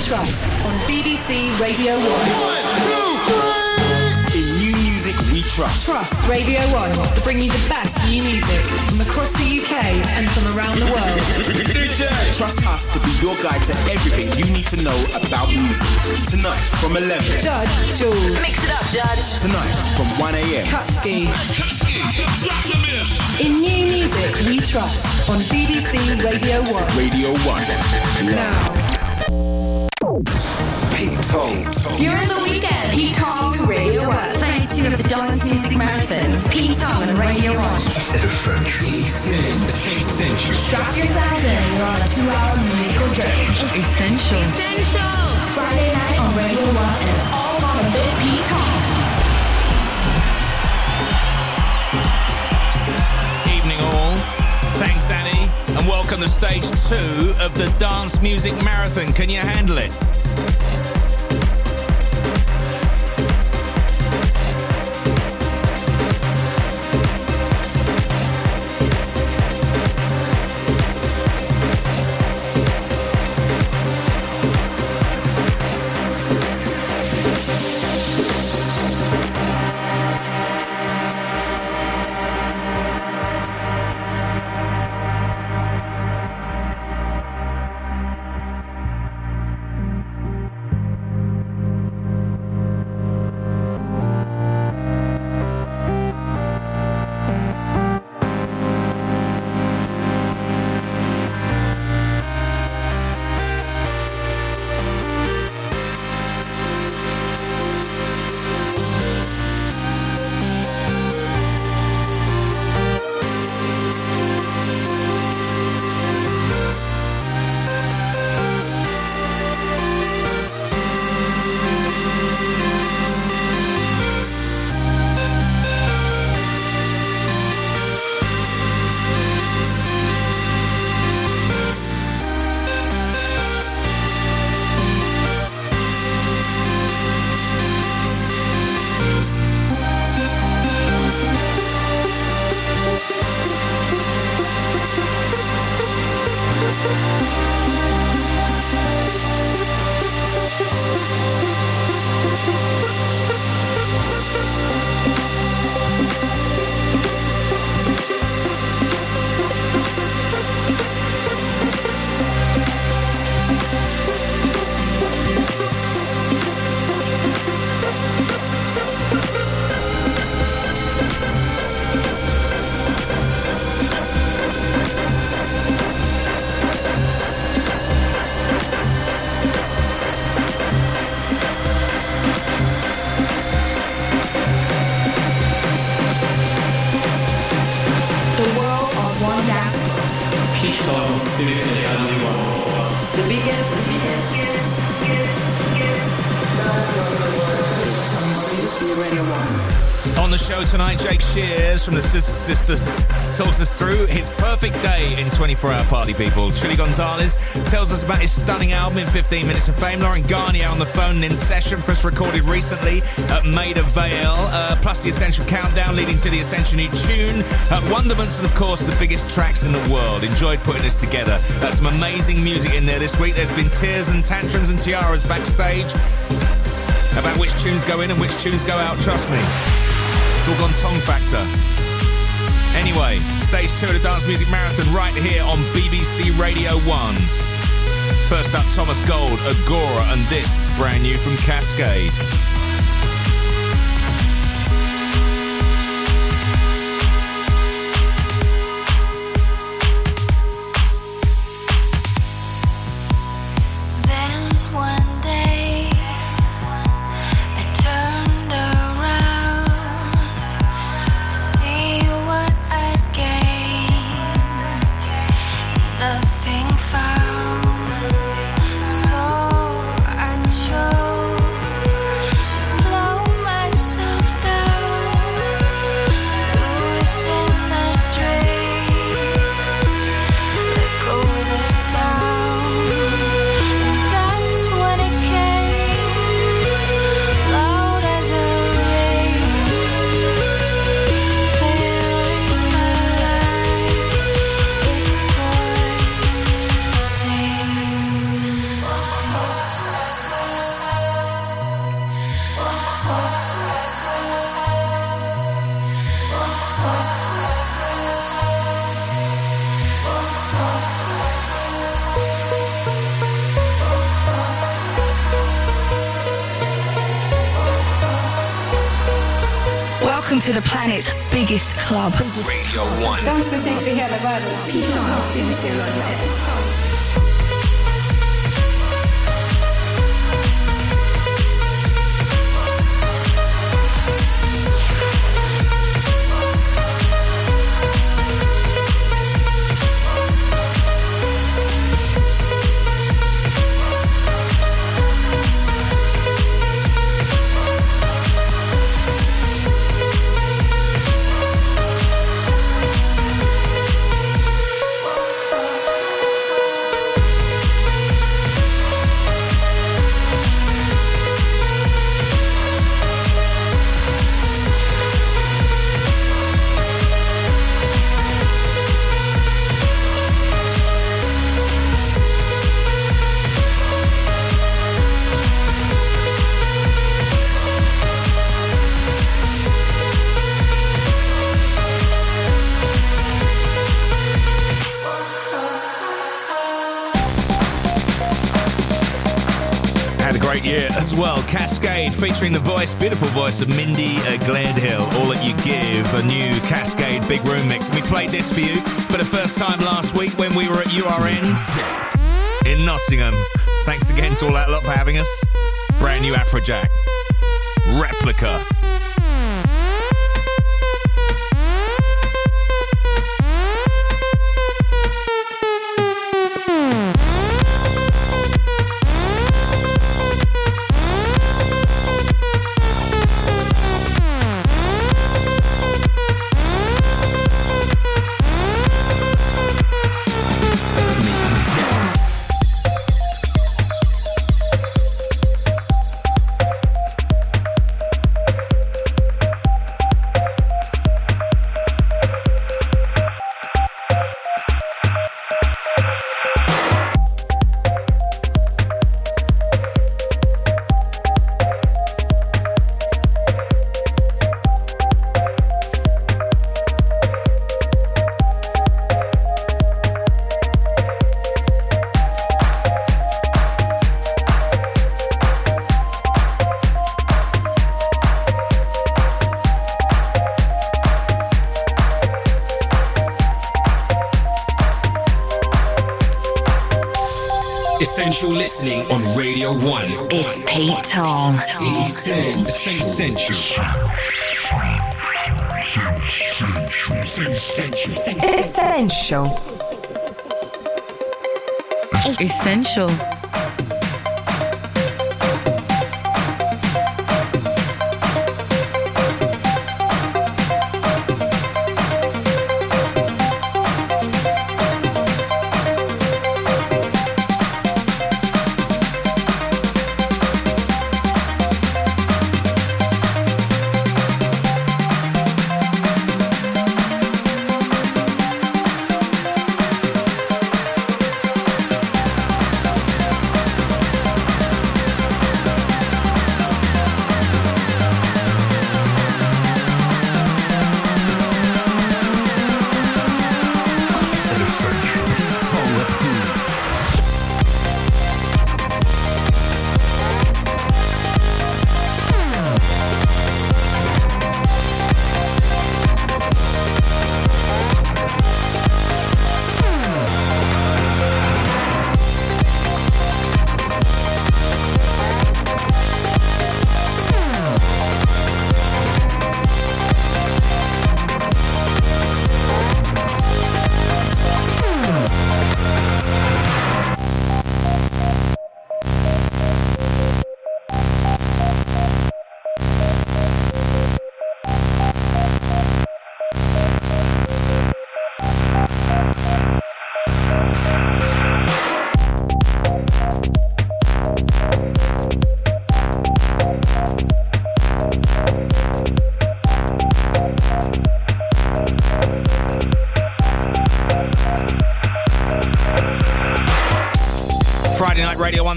we trust on BBC Radio 1. In new music we trust. Trust Radio 1 to bring you the best new music from across the UK and from around the world. Trust us to be your guide to everything you need to know about music. Tonight from 11. Judge Jules. Mix it up, Judge. Tonight from 1 a.m. Kutski. In new music we trust on BBC Radio 1. Radio 1. Now. Pete Tong. During the weekend, Pete Tong, Radio 1. Phase 2 of the Dance Music Marathon. Pete Tong and Radio 1. Essential. Strap yourselves in, you're on a two-hour musical journey. Essential. Essential. Friday night on Radio 1, and it's all on a bit Pete Tong. Evening all. Thanks, Annie, and welcome to stage two of the Dance Music Marathon. Can you handle it? From the Scissor Sisters talks us through his perfect day in 24 Hour Party People. Chilly Gonzales tells us about his stunning album in 15 Minutes of Fame. Laurent Garnier on the phone in session for us recorded recently at Maida Vale. Uh, plus the Essential Countdown leading to the Essential New Tune. Uh, Wonderments and of course the biggest tracks in the world. Enjoyed putting this together. That's some amazing music in there this week. There's been tears and tantrums and tiaras backstage about which tunes go in and which tunes go out. Trust me. Gone Tong Factor. Anyway, stage two of the Dance Music Marathon right here on BBC Radio 1. First up, Thomas Gold, Agora, and this brand new from Cascade. Featuring the voice, beautiful voice of Mindy Gledhill. All that you give, a new Cascade big room mix. And we played this for you for the first time last week when we were at URN in Nottingham. Thanks again to all that lot for having us. Brand new Afrojack. Replica. Listening on Radio 1. It's Pete Tong. Essential. Essential. Essential. Friday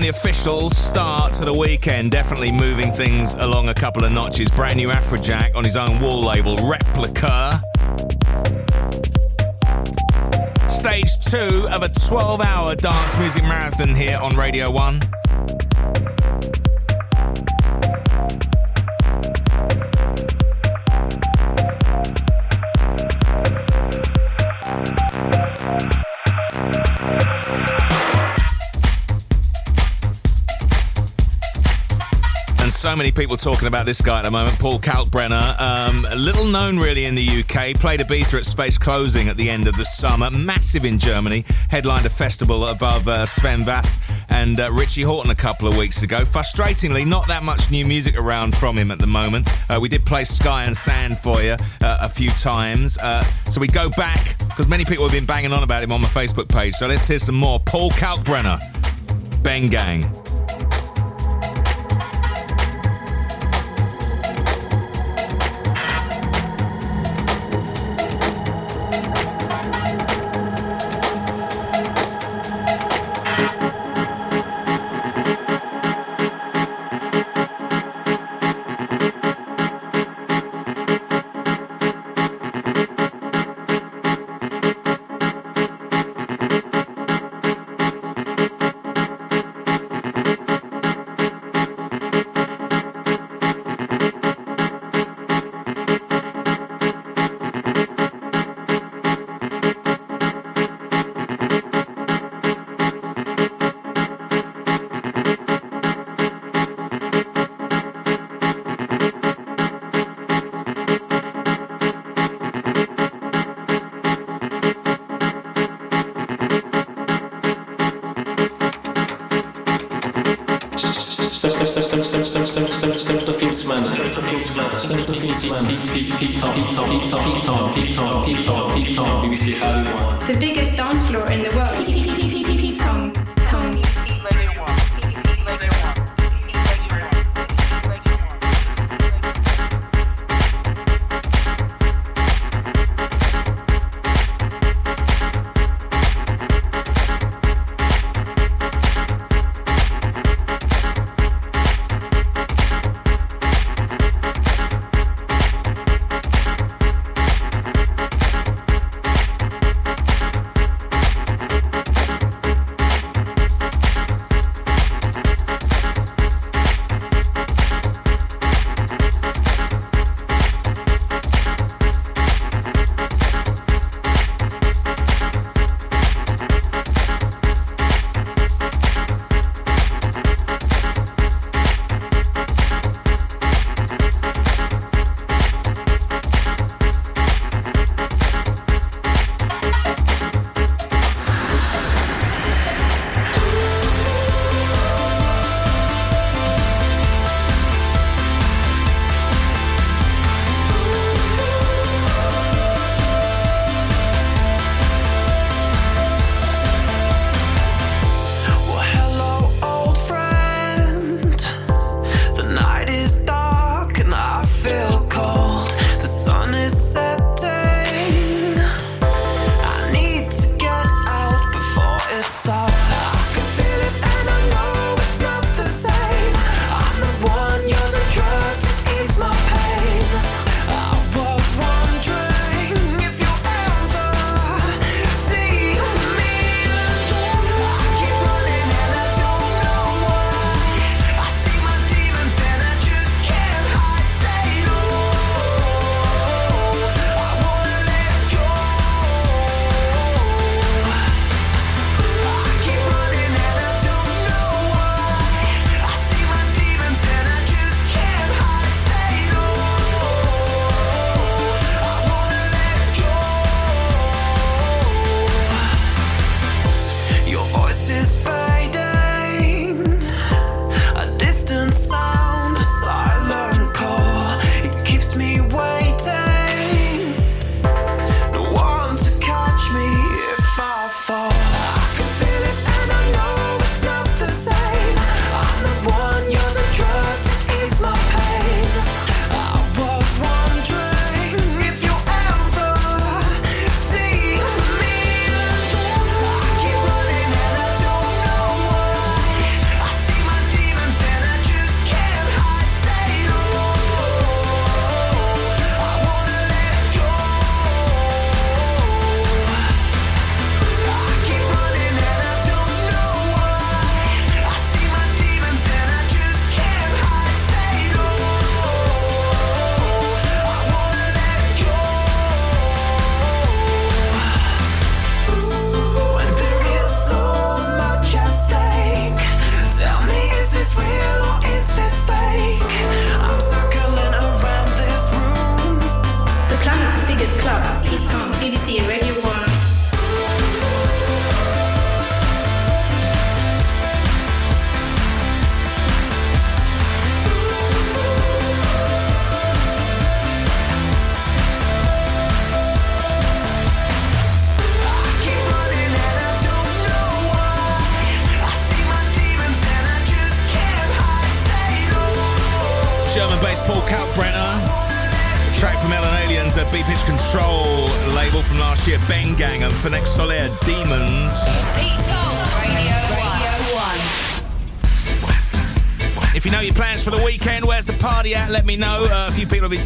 the official start to the weekend. Definitely moving things along a couple of notches. Brand new Afrojack on his own wall label, Replica. Stage two of a 12 hour dance music marathon here on Radio 1. So many people talking about this guy at the moment, Paul Kalkbrenner. Um, little known really in the UK. Played a Ibiza at Space Closing at the end of the summer. Massive in Germany. Headlined a festival above uh, Sven Vath and uh, Richie Hawtin a couple of weeks ago. Frustratingly, not that much new music around from him at the moment. Uh, we did play Sky and Sand for you uh, a few times. Uh, so we go back because many people have been banging on about him on my Facebook page. So let's hear some more. Paul Kalkbrenner, Ben Gang. Estamos no fim de semana. Estamos no fim de semana. BBC Radio 1. The biggest dance floor in the world.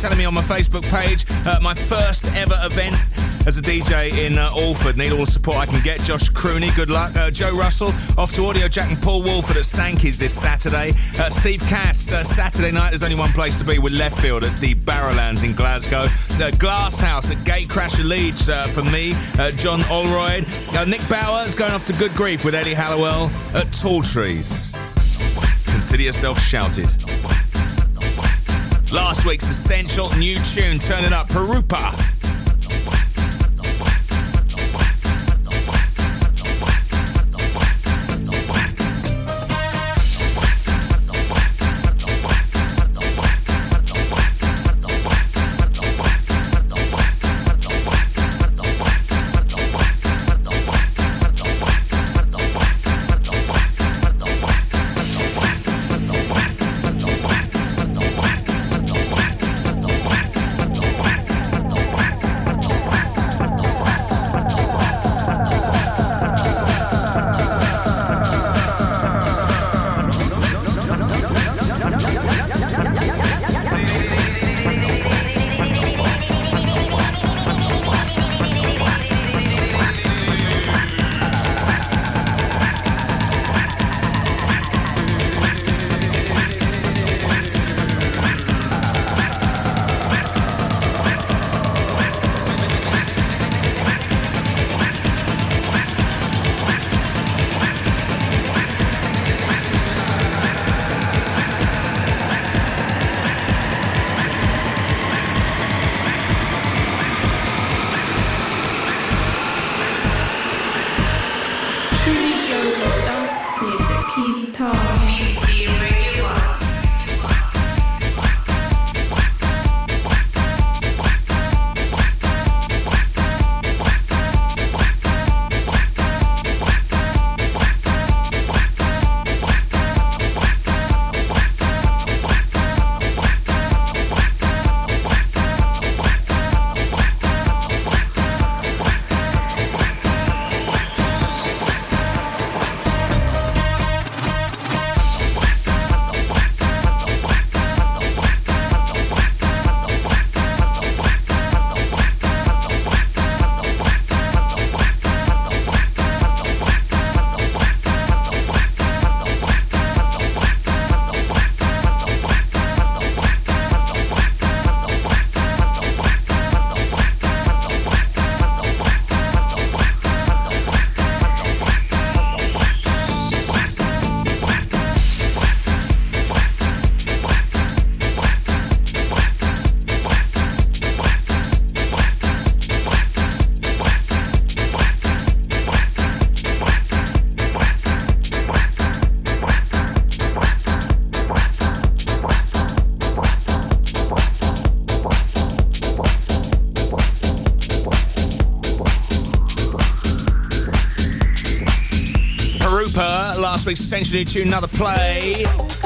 Telling me on my Facebook page. Uh, my first ever event as a DJ in uh, Alford. Need all the support I can get. Josh Crooney, good luck. Uh, Joe Russell off to Audio Jack and Paul Woolford at Sankey's this Saturday. Uh, Steve Cass, uh, Saturday night. There's only one place to be with Leftfield at the Barrowlands in Glasgow. Uh, Glass House at Gatecrasher Leeds uh, for me. John Olroyd. Nick Bowers going off to Good Grief with Eddie Halliwell at Tall Trees. Consider yourself shouted. Last week's essential new tune, turning up, Pirupa. Week's new tune, another play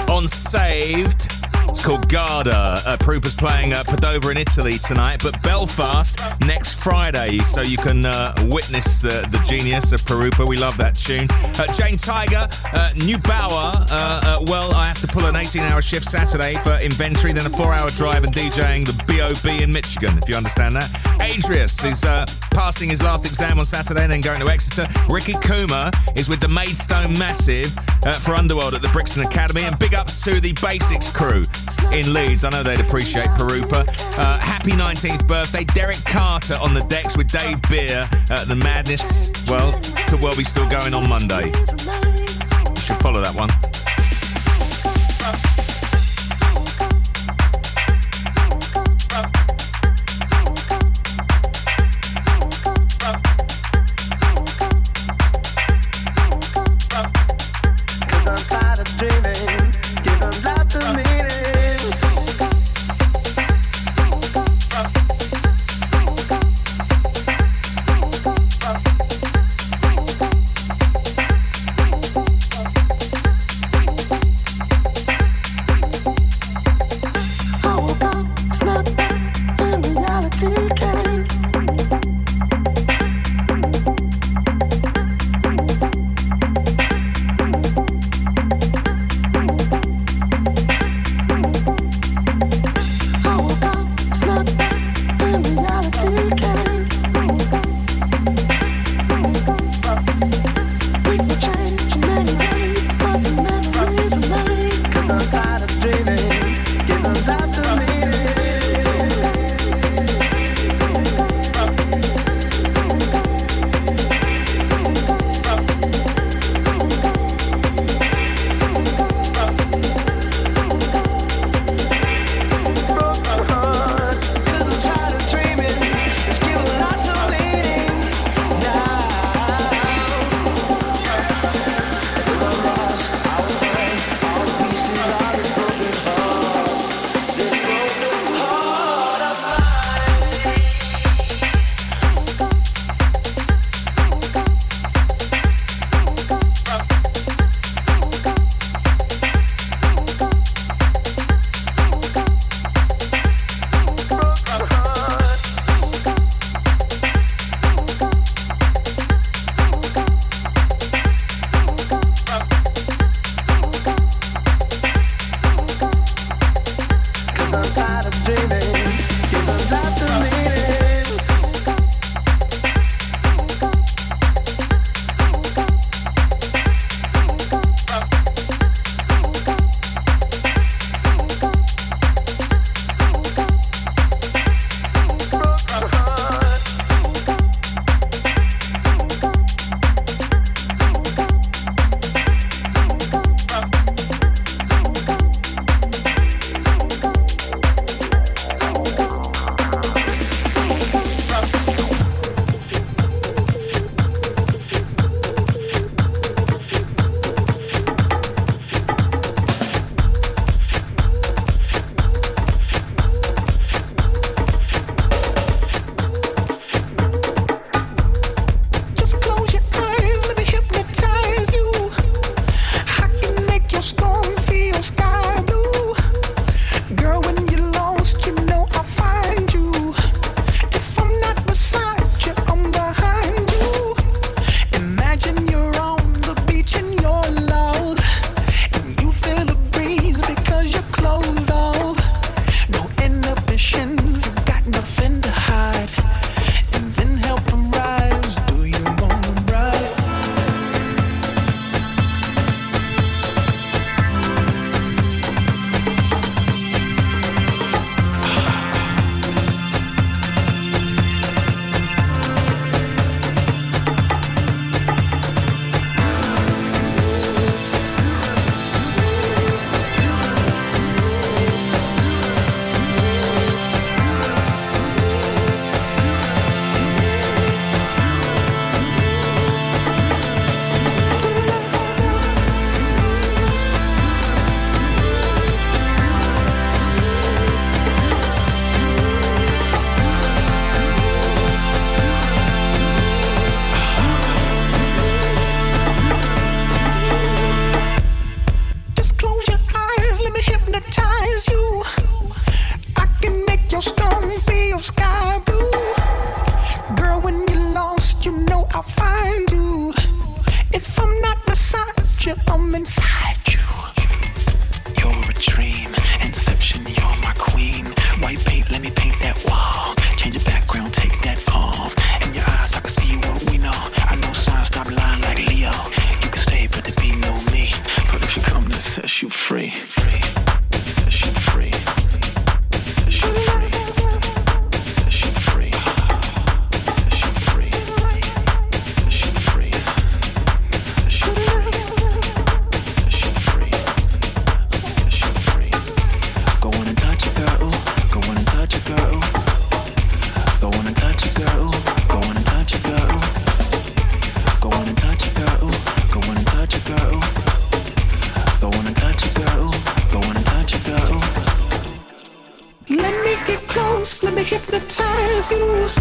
on Saved. It's called Garda. Uh, Pirupa's playing uh, Padova in Italy tonight, but Belfast next Friday, so you can uh, witness the, the genius of Pirupa. We love that tune. Uh, Jane Tiger, uh, New Bauer. Uh, uh, well, I have to pull an 18 hour shift Saturday for inventory, then a four hour drive and DJing the BOB in Michigan, if you understand that. Adrius is passing his last exam on Saturday and then going to Exeter. Ricky Kuma is with the Maidstone Massive uh, for Underworld at the Brixton Academy. And big ups to the Basics crew in Leeds. I know they'd appreciate Pirupa. Uh, happy 19th birthday. Derek Carter on the decks with Dave Beer. Uh, the madness, well, could well be still going on Monday. You should follow that one. you.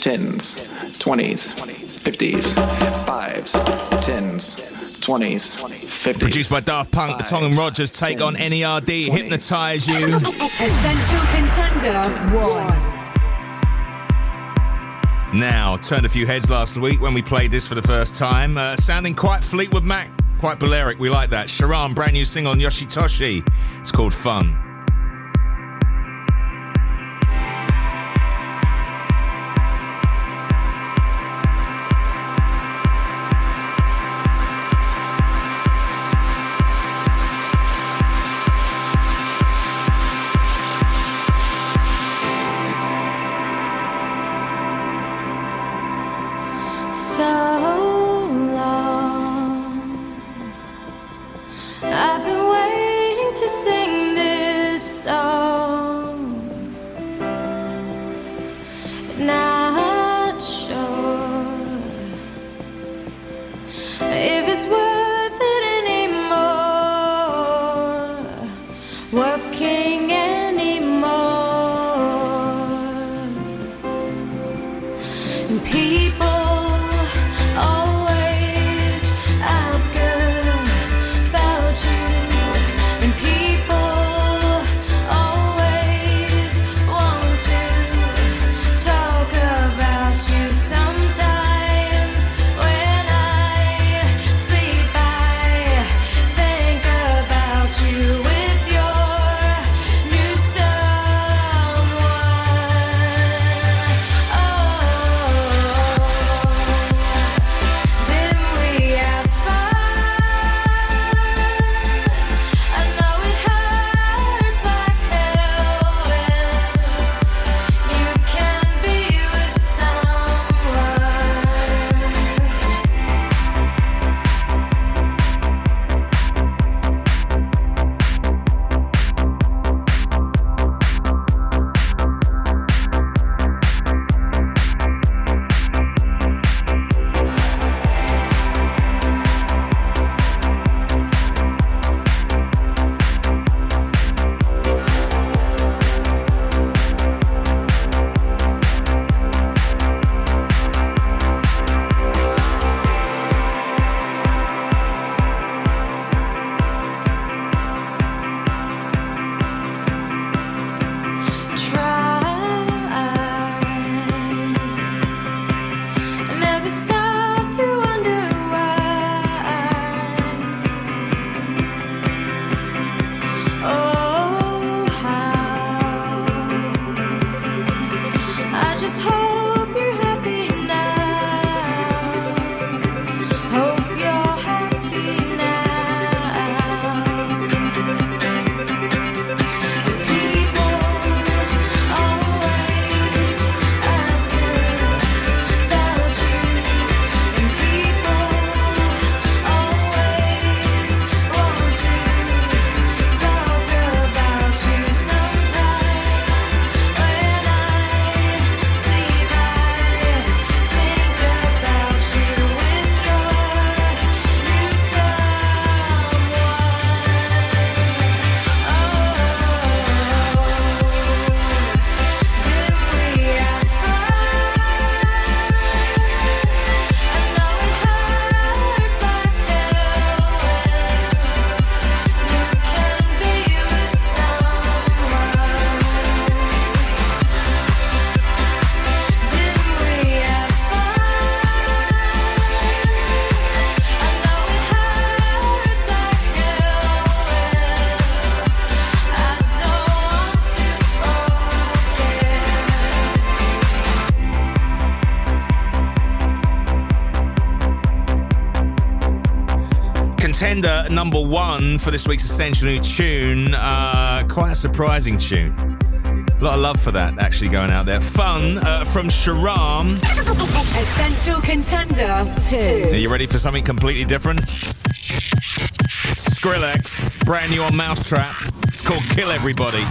tens, twenties, fifties, fives, tens, twenties, fifties. Produced by Daft Punk, the Tong and Rogers take tens, on NERD, 20s. hypnotize you. Essential contender one. Now, turned a few heads last week when we played this for the first time. Uh, sounding quite Fleetwood Mac, quite Balearic. We like that. Sharam, brand new single on Yoshitoshi. It's called Fun. Number one for this week's Essential New Tune. Uh, quite a surprising tune. A lot of love for that actually going out there. Fun uh, from Sharam. Essential Contender 2. Are you ready for something completely different? Skrillex, brand new on Mau5trap. It's called Kill Everybody.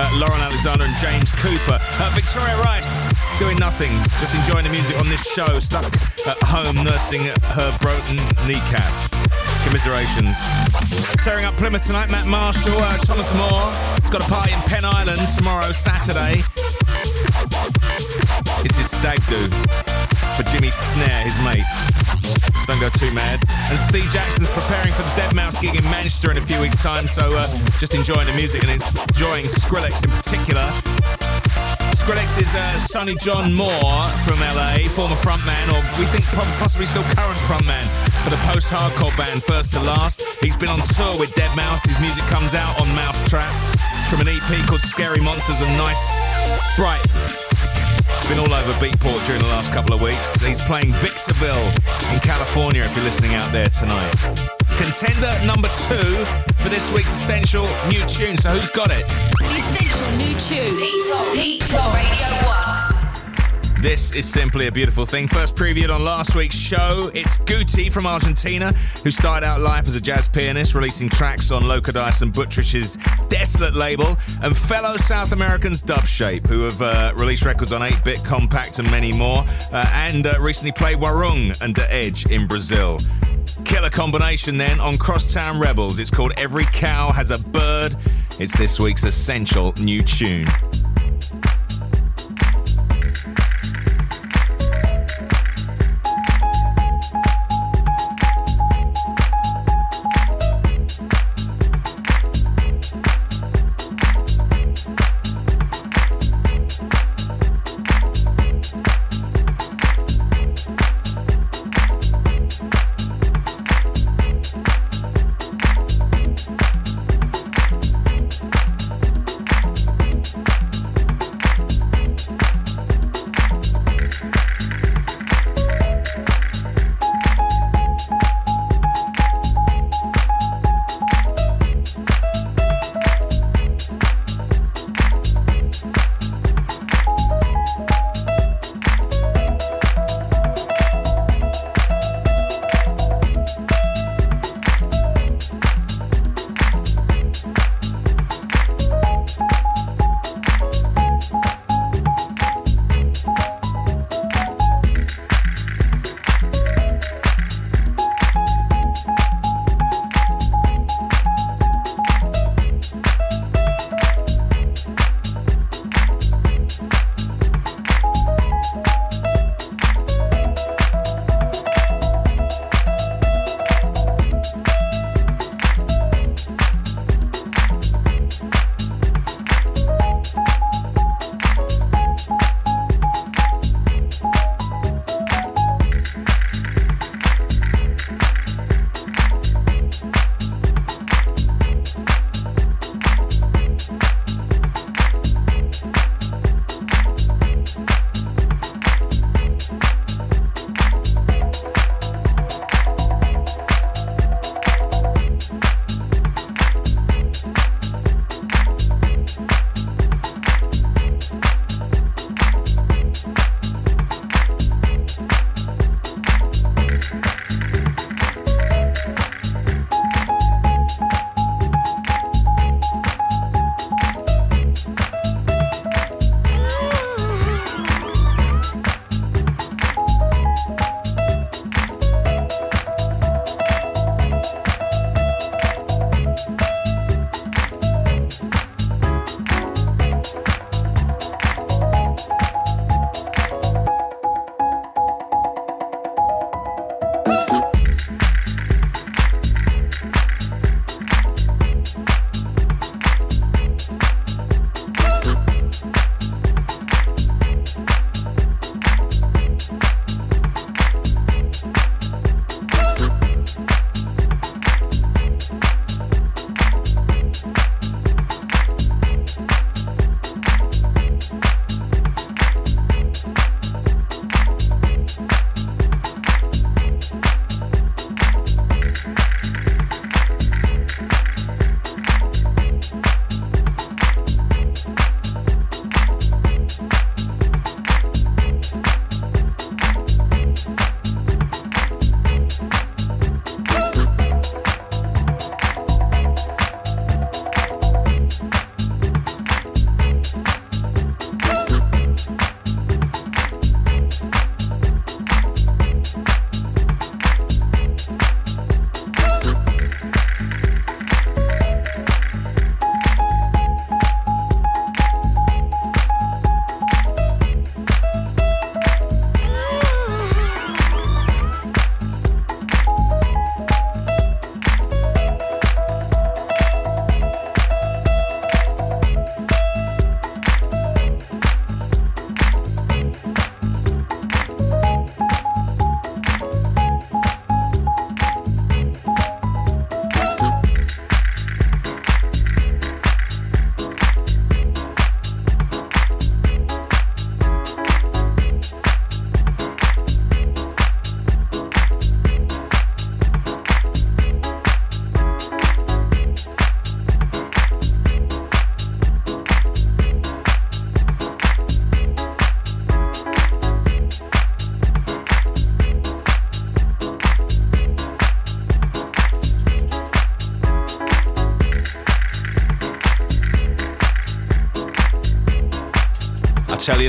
Uh, Lauren Alexander, and James Cooper. Uh, Victoria Rice doing nothing, just enjoying the music on this show. Stuck at home nursing her broken kneecap. Commiserations. Tearing up Plymouth tonight, Matt Marshall, uh, Thomas Moore. He's got a party in Penn Island tomorrow, Saturday. It's his stag do for Jimmy Snare, his mate. Don't go too mad. And Steve Jackson's preparing for the deadmau5 gig in Manchester in a few weeks' time, so uh, just enjoying the music and enjoying Skrillex in particular. Skrillex is uh, Sonny John Moore from LA, former frontman, or we think possibly still current frontman for the post-hardcore band First to Last. He's been on tour with deadmau5. His music comes out on Mau5trap. It's from an EP called Scary Monsters and Nice Sprites. Been all over Beatport during the last couple of weeks. He's playing Victorville in California if you're listening out there tonight. Contender number two for this week's Essential New Tune. So who's got it? The Essential New Tune. Heat on, This is simply a beautiful thing. First previewed on last week's show, it's Guti from Argentina, who started out life as a jazz pianist, releasing tracks on Loco Dice and Buttrich's Desolat label, and fellow South Americans Dubshape, who have uh, released records on 8 Bit, Compact, and many more, uh, and uh, recently played Warung and The Edge in Brazil. Killer combination then on Crosstown Rebels. It's called Every Cow Has a Bird. It's this week's essential new tune.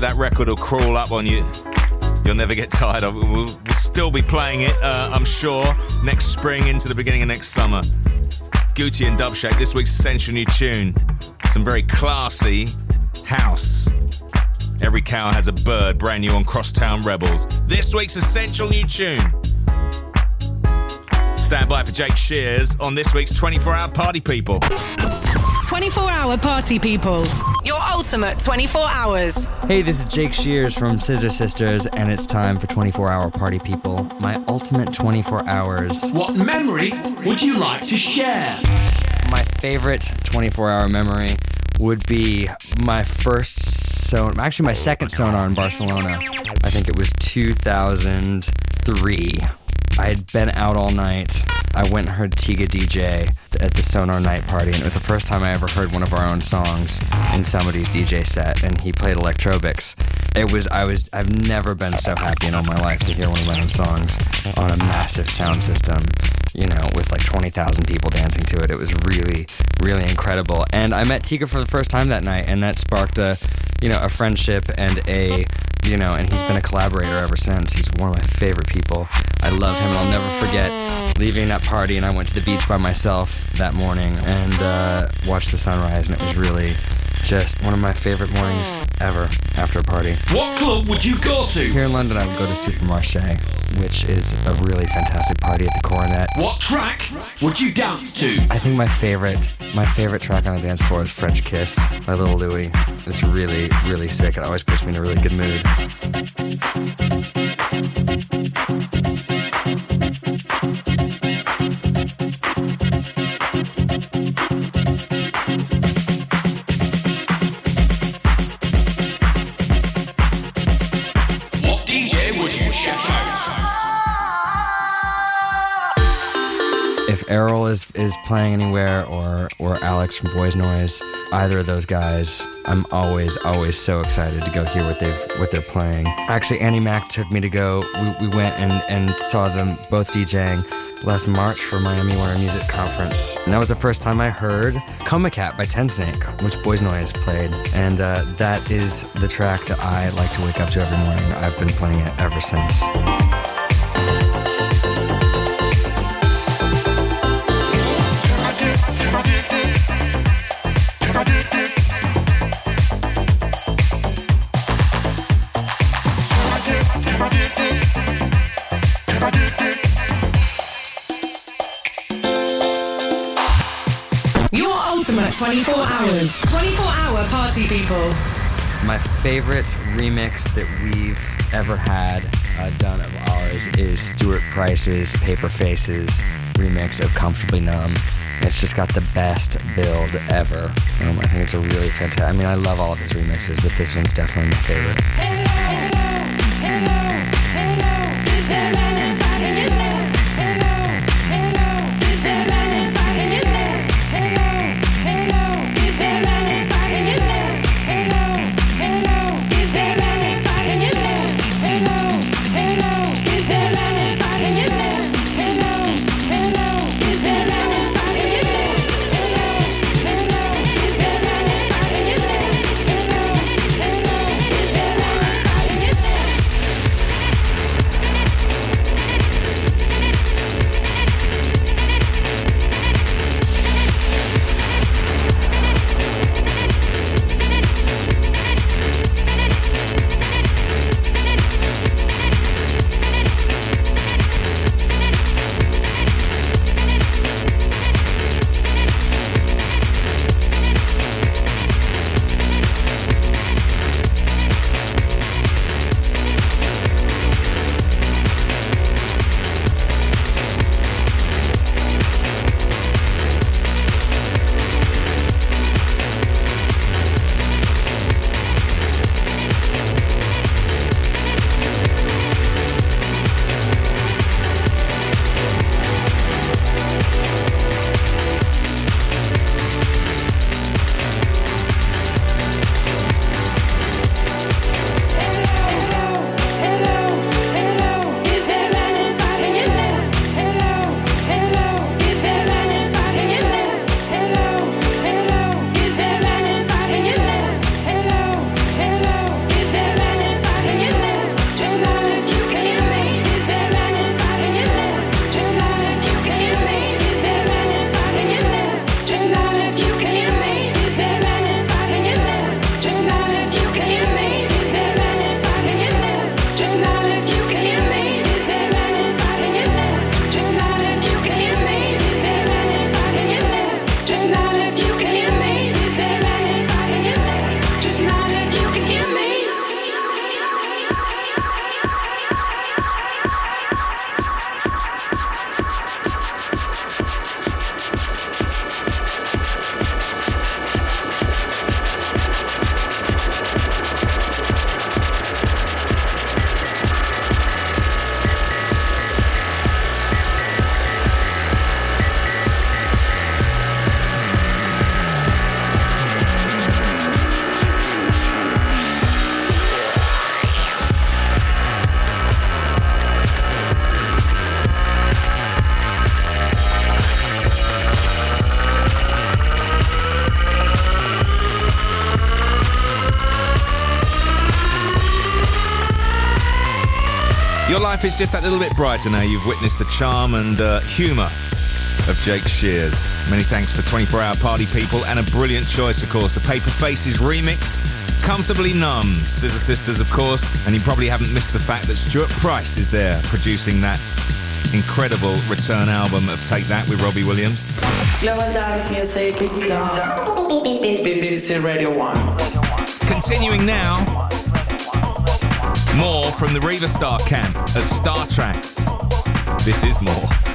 That record will crawl up on you. You'll never get tired of it. We'll, we'll still be playing it, uh, I'm sure, next spring into the beginning of next summer. Guti and Dubshape, this week's essential new tune. Some very classy house. Every cow has a bird, brand new on Crosstown Rebels. This week's essential new tune. Stand by for Jake Shears on this week's 24 hour party people. 24 hour party people. Your ultimate 24 hours. Hey, this is Jake Shears from Scissor Sisters, and it's time for 24 Hour Party People, my ultimate 24 hours. What memory would you like to share? My favorite 24 hour memory would be my first sonar, actually, my second sonar in Barcelona. I think it was 2003. I had been out all night. I went and heard Tiga DJ at the Sonar Night Party, and it was the first time I ever heard one of our own songs in somebody's DJ set, and he played Electrobix. It was, I was, I've never been so happy in all my life to hear one of my own songs on a massive sound system, you know, with like 20,000 people dancing to it. It was really, really incredible. And I met Tiga for the first time that night, and that sparked a, you know, a friendship and a, you know, and he's been a collaborator ever since. He's one of my favorite people. I love him, and I'll never forget leaving that party. And I went to the beach by myself that morning and uh, watched the sunrise, and it was really just one of my favorite mornings ever after a party. What club would you go to? Here in London, I would go to Supermarché, which is a really fantastic party at the Coronet. What track would you dance to? I think my favorite, my favorite track on the dance floor is French Kiss by Lil Louis. It's really, really sick. It always puts me in a really good mood. Erol is, is playing anywhere or or Alex from Boys Noize, either of those guys, I'm always always so excited to go hear what they've what they're playing. Actually, Annie Mac took me to go. We, we went and, and saw them both DJing last March for Miami Winter Music Conference, and that was the first time I heard Coma Cat by Tensnake, which Boys Noize played, and uh, that is the track that I like to wake up to every morning. I've been playing it ever since. 24 hours. 24 hour party people. My favorite remix that we've ever had uh, done of ours is Stuart Price's Paper Faces remix of Comfortably Numb. It's just got the best build ever. Um, I think it's a really fantastic. I mean, I love all of his remixes, but this one's definitely my favorite. Life is just that little bit brighter now you've witnessed the charm and uh, humour of Jake Shears. Many thanks for 24 Hour Party People and a brilliant choice, of course, the Paper Faces remix. Comfortably Numb, Scissor Sisters, of course, and you probably haven't missed the fact that Stuart Price is there producing that incredible return album of Take That with Robbie Williams. Global dance music with BBC Radio 1. Continuing now, more from the Riva Starr camp as Star Tracks. This is more.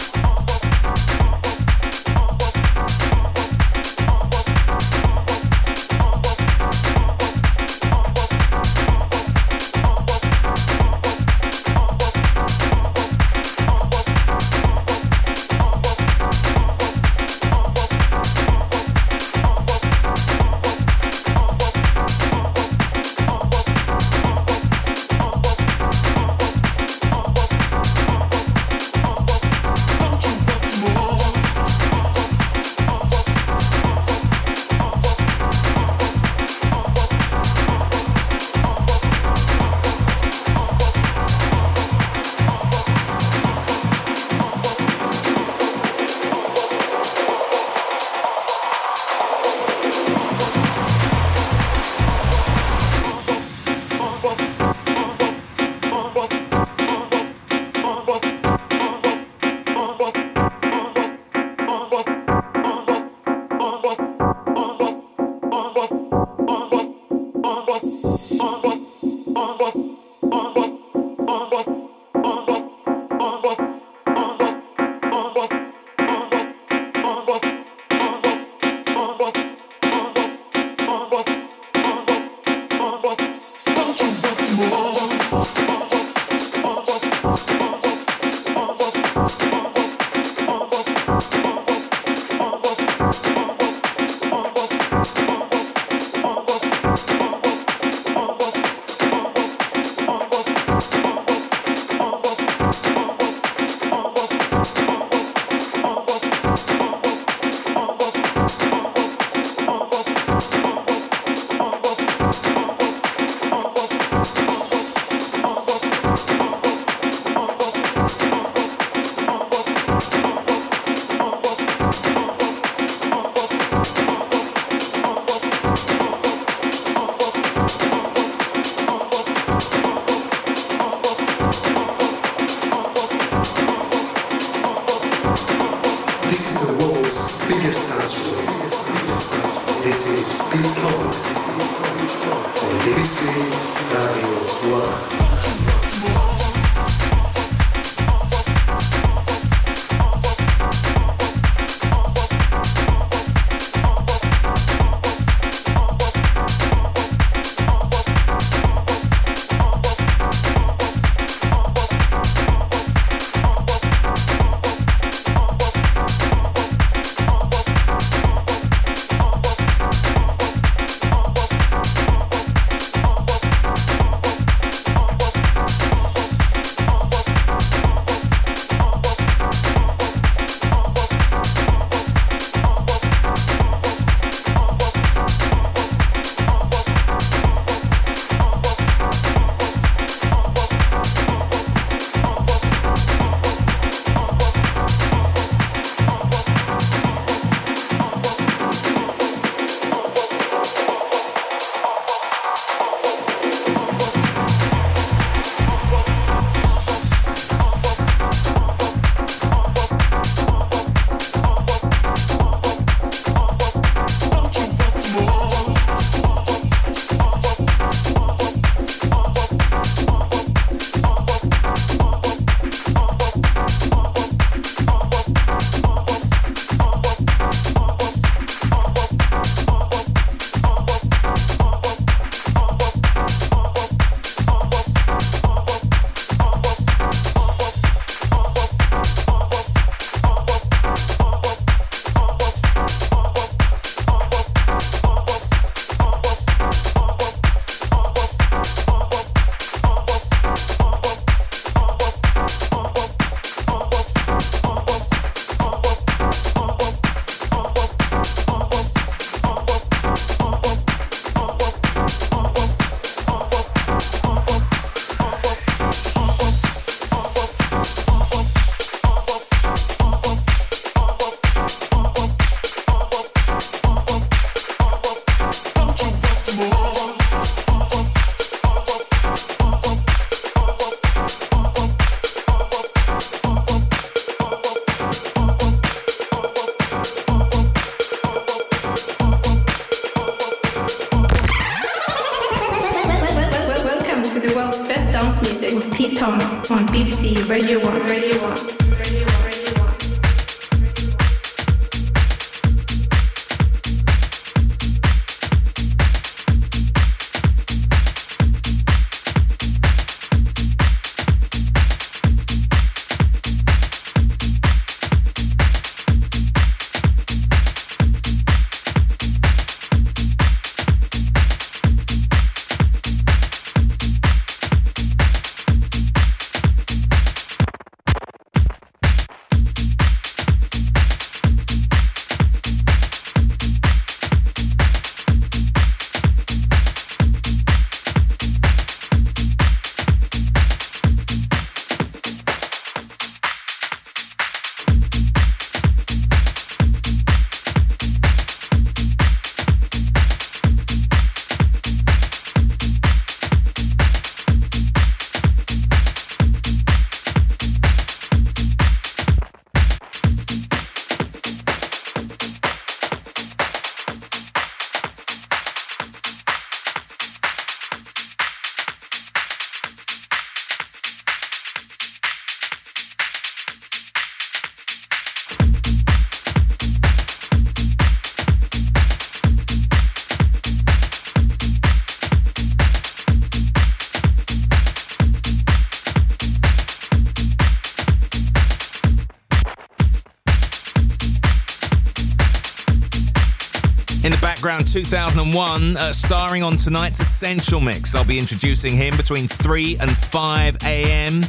2001, uh, starring on tonight's Essential Mix. I'll be introducing him between 3 and 5 a.m.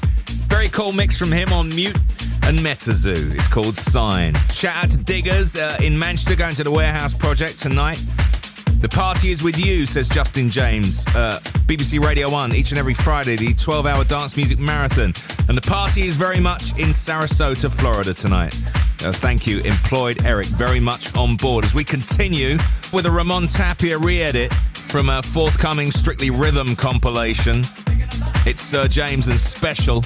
Very cool mix from him on Mute and MetaZoo. It's called Sign. Shout out to Diggers uh, in Manchester going to the Warehouse Project tonight. The party is with you, says Justin James. Uh, BBC Radio 1, each and every Friday, the 12 hour dance music marathon. And the party is very much in Sarasota, Florida tonight. Uh, thank you, Employed Eric, very much on board as we continue with a Ramon Tapia re edit from a forthcoming Strictly Rhythm compilation. It's Sir James and Special.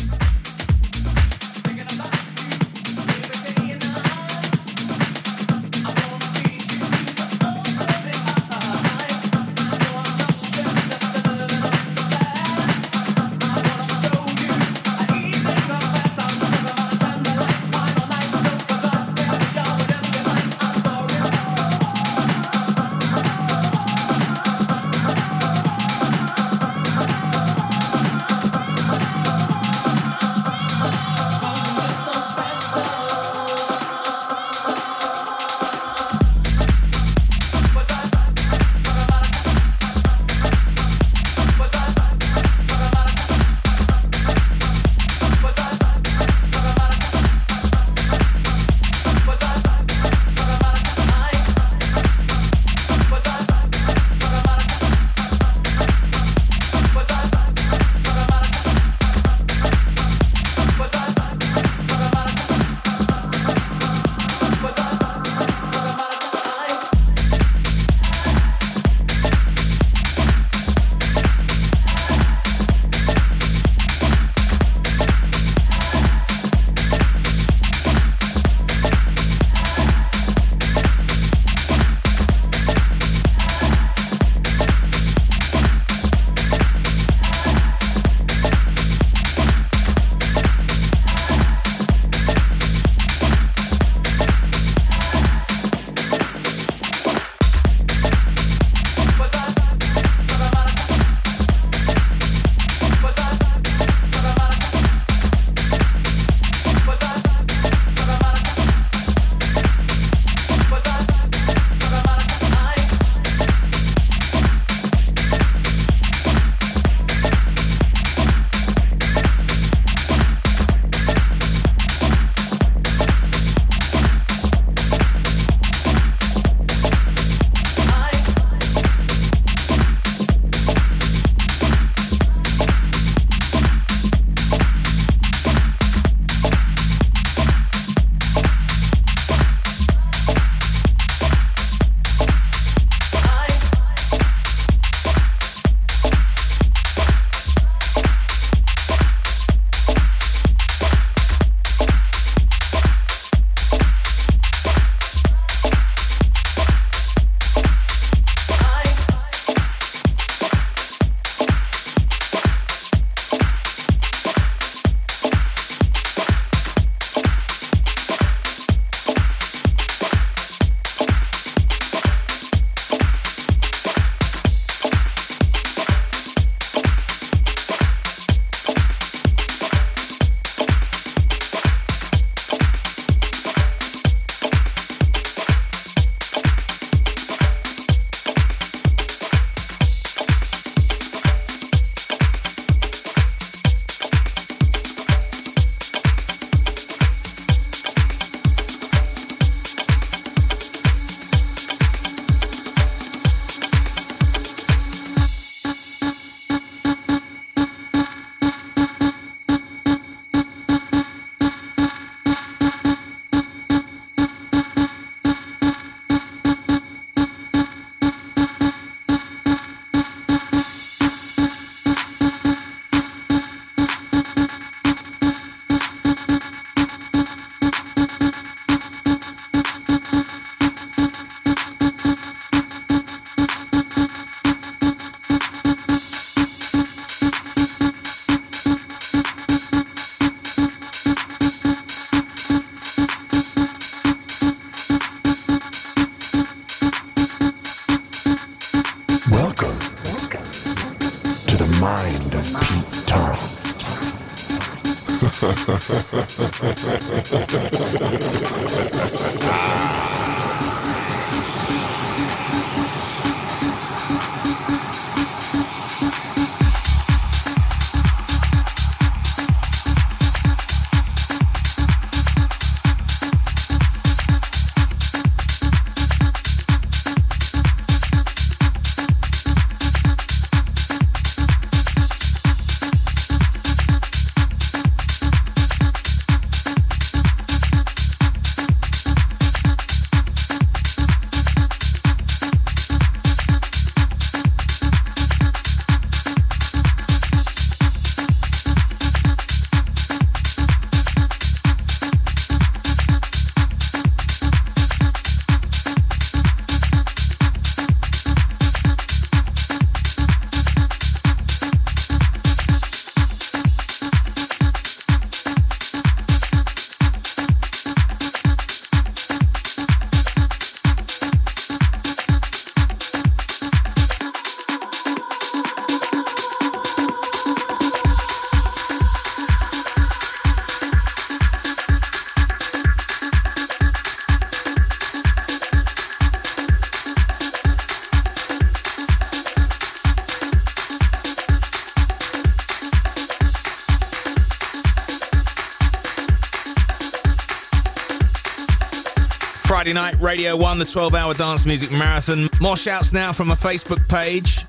Radio 1, the 12 hour dance music marathon. More shouts now from a Facebook page.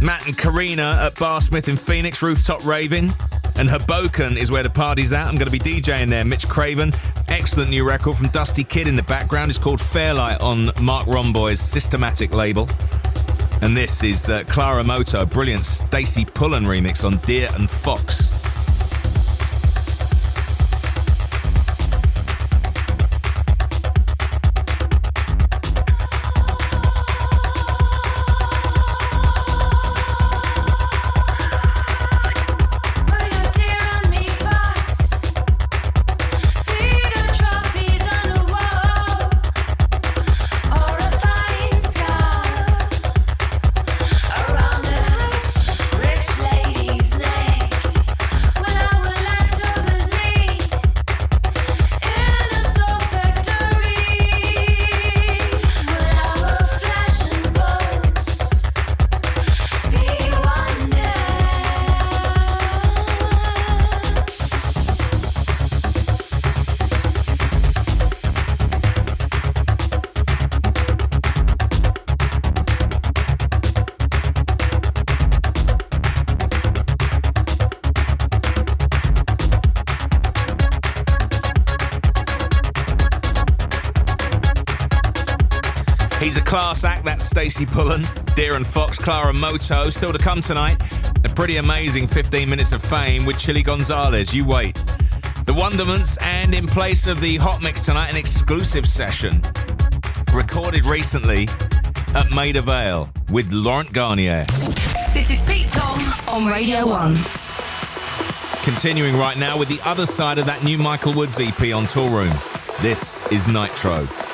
Matt and Karina at Bar Smith in Phoenix, rooftop raving. And Hoboken is where the party's at. I'm going to be DJing there. Mitch Craven, excellent new record from Dusty Kid in the background. It's called Fairlight on Marc Romboy's Systematic label. And this is uh, Clara Moto, brilliant Stacey Pullen remix on Deer and Fox. Stacey Pullen, Deer and Fox, Clara Moto. Still to come tonight, a pretty amazing 15 minutes of fame with Chilly Gonzales. You wait. The Wonderments, and in place of the Hot Mix tonight, an exclusive session recorded recently at Maida Vale with Laurent Garnier. This is Pete Tong on Radio 1. Continuing right now with the other side of that new Michael Woods EP on Toolroom. This is Nitro.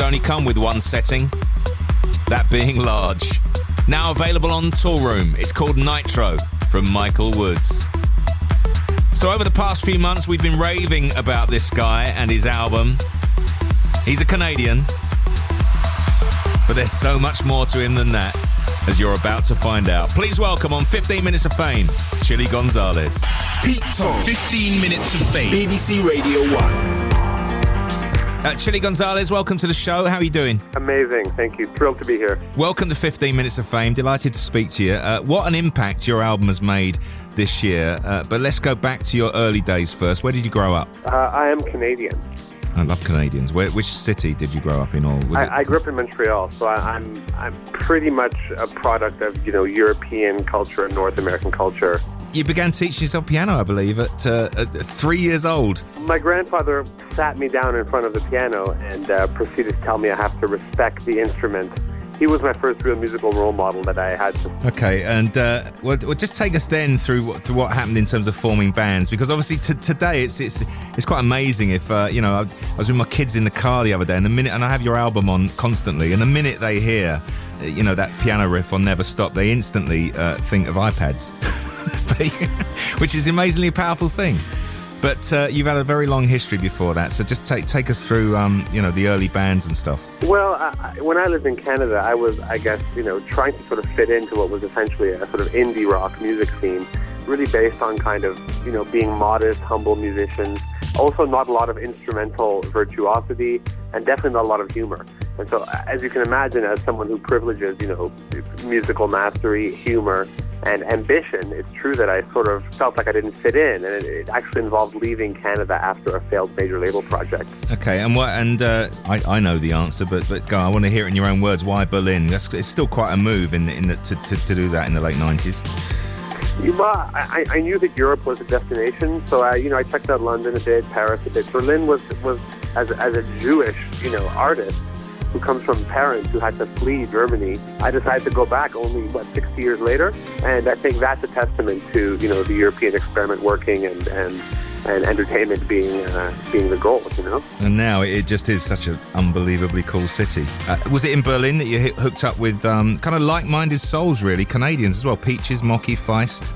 Records only come with one setting, that being large. Now available on Toolroom. It's called Nitro from Michael Woods. So, over the past few months, we've been raving about this guy and his album. He's a Canadian, but there's so much more to him than that, as you're about to find out. Please welcome on 15 Minutes of Fame, Chilly Gonzales. Pete Tong, 15 minutes of fame. BBC Radio 1. Uh, Chilly Gonzales, welcome to the show. How are you doing? Amazing. Thank you. Thrilled to be here. Welcome to 15 Minutes of Fame. Delighted to speak to you. Uh, what an impact your album has made this year. Uh, but let's go back to your early days first. Where did you grow up? Uh, I am Canadian. I love Canadians. Where, which city did you grow up in? Or was it? I, I grew up in Montreal, so I, I'm I'm pretty much a product of you know European culture and North American culture. You began teaching yourself piano, I believe, at, uh, at three years old. My grandfather sat me down in front of the piano and uh, proceeded to tell me I have to respect the instrument. He was my first real musical role model that I had. Okay, and uh, well, well, just take us then through what, through what happened in terms of forming bands, because obviously t- today it's it's it's quite amazing. If uh, you know, I, I was with my kids in the car the other day, and the minute, and I have your album on constantly, and the minute they hear, uh, you know, that piano riff on Never Stop, they instantly uh, think of iPads, which is an amazingly powerful thing. But uh, you've had a very long history before that, so just take take us through, um, you know, the early bands and stuff. Well, I, when I lived in Canada, I was, I guess, you know, trying to sort of fit into what was essentially a sort of indie rock music scene, really based on kind of, you know, being modest, humble musicians. Also, not a lot of instrumental virtuosity, and definitely not a lot of humor. And so, as you can imagine, as someone who privileges, you know, musical mastery, humor, and ambition, it's true that I sort of felt like I didn't fit in, and it, it actually involved leaving Canada after a failed major label project. Okay, and what? And uh, I, I know the answer, but but go, I want to hear it in your own words. Why Berlin? That's it's still quite a move in in the, to, to to do that in the late nineties. Well, I, I knew that Europe was a destination, so I, you know, I checked out London a bit, Paris a bit. Berlin was was as as a Jewish, you know, artist who comes from parents who had to flee Germany. I decided to go back only what 60 years later, and I think that's a testament to you know the European experiment working and and and entertainment being uh, being the goal. You know. And now it just is such an unbelievably cool city. Uh, was it in Berlin that you hit, hooked up with um, kind of like-minded souls, really, Canadians as well? Peaches, Mocky, Feist.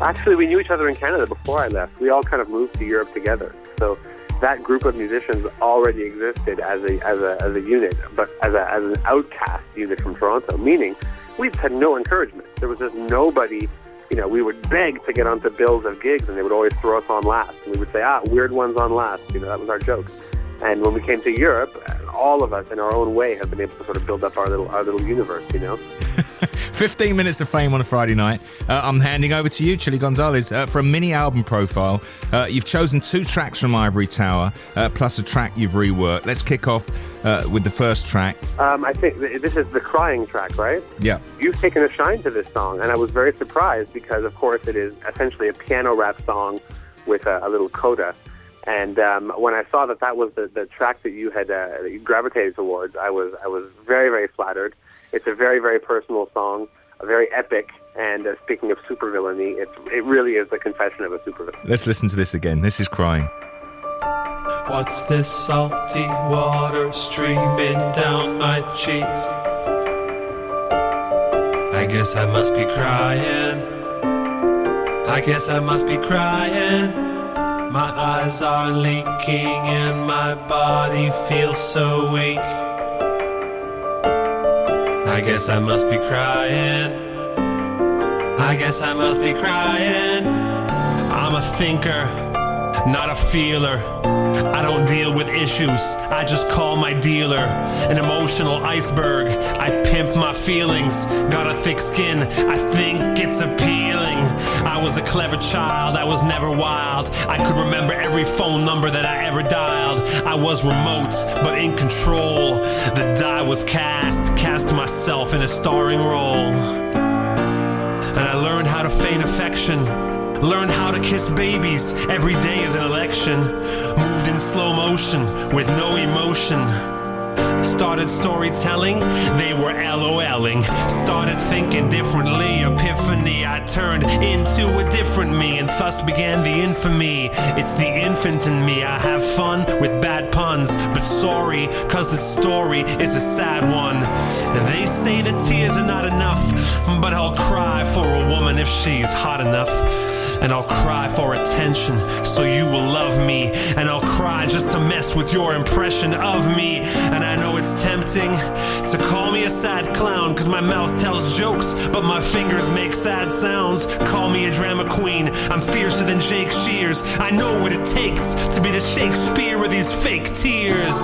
Actually, we knew each other in Canada before I left. We all kind of moved to Europe together. So that group of musicians already existed as a as a as a unit, but as a as an outcast unit from Toronto. Meaning, we just had no encouragement. There was just nobody. You know, we would beg to get onto bills of gigs, and they would always throw us on last. And we would say, "Ah, weird ones on last." You know, that was our joke. And when we came to Europe, all of us, in our own way, have been able to sort of build up our little our little universe. You know. 15 minutes of fame on a Friday night. Uh, I'm handing over to you, Chilly Gonzales, uh, for a mini album profile. Uh, you've chosen two tracks from Ivory Tower, uh, plus a track you've reworked. Let's kick off uh, with the first track. Um, I think th- this is the crying track, right? Yeah. You've taken a shine to this song, and I was very surprised because, of course, it is essentially a piano rap song with a, a little coda. And um, when I saw that that was the, the track that you had uh, that you gravitated towards, I was I was very very flattered. It's a very very personal song, a very epic. And uh, speaking of supervillainy, it's, it really is the confession of a supervillain. Let's listen to this again. This is Crying. What's this salty water streaming down my cheeks? I guess I must be crying. I guess I must be crying. My eyes are leaking and my body feels so weak. I guess I must be crying. I guess I must be crying. I'm a thinker, not a feeler. I don't deal with issues, I just call my dealer. An emotional iceberg, I pimp my feelings. Got a thick skin, I think it's appealing. I was a clever child, I was never wild. I could remember every phone number that I ever dialed. I was remote, but in control. The die was cast, cast myself in a starring role. And I learned how to feign affection. Learned how to kiss babies. Every day is an election. Moved in slow motion with no emotion. Started storytelling, they were LOLing. Started thinking differently, epiphany. I turned into a different me, and thus began the infamy. It's the infant in me. I have fun with bad puns. But sorry, cause the story is a sad one. And they say that tears are not enough, but I'll cry for a woman if she's hot enough. And I'll cry for attention so you will love me. And I'll cry just to mess with your impression of me. And I know it's tempting to call me a sad clown, cause my mouth tells jokes, but my fingers make sad sounds. Call me a drama queen, I'm fiercer than Jake Shears. I know what it takes to be the Shakespeare of these fake tears.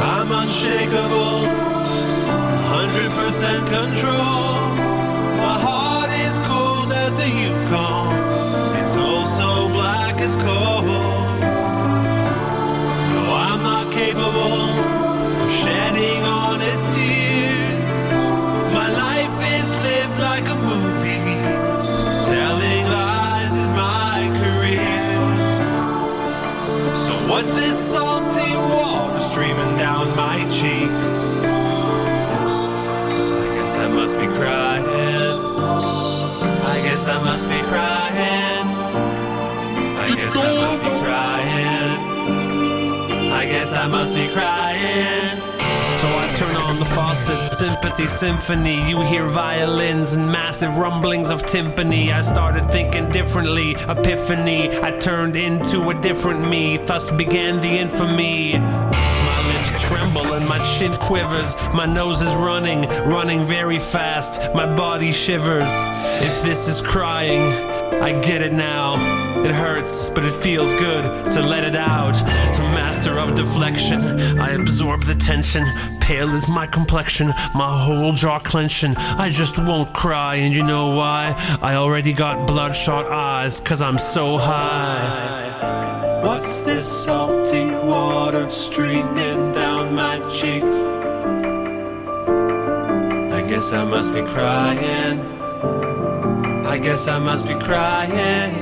I'm unshakable, 100% control. Must be crying. I guess I must be crying. I guess I must be crying. So I turn on the faucet, sympathy symphony. You hear violins and massive rumblings of timpani. I started thinking differently, epiphany. I turned into a different me, thus began the infamy. Tremble and my chin quivers. My nose is running, running very fast. My body shivers. If this is crying, I get it now. It hurts, but it feels good to let it out. Master of deflection, I absorb the tension. Pale is my complexion, my whole jaw clenching. I just won't cry, and you know why? I already got bloodshot eyes, cause I'm so high. What's this salty water streaming down my cheeks? I guess I must be crying. I guess I must be crying.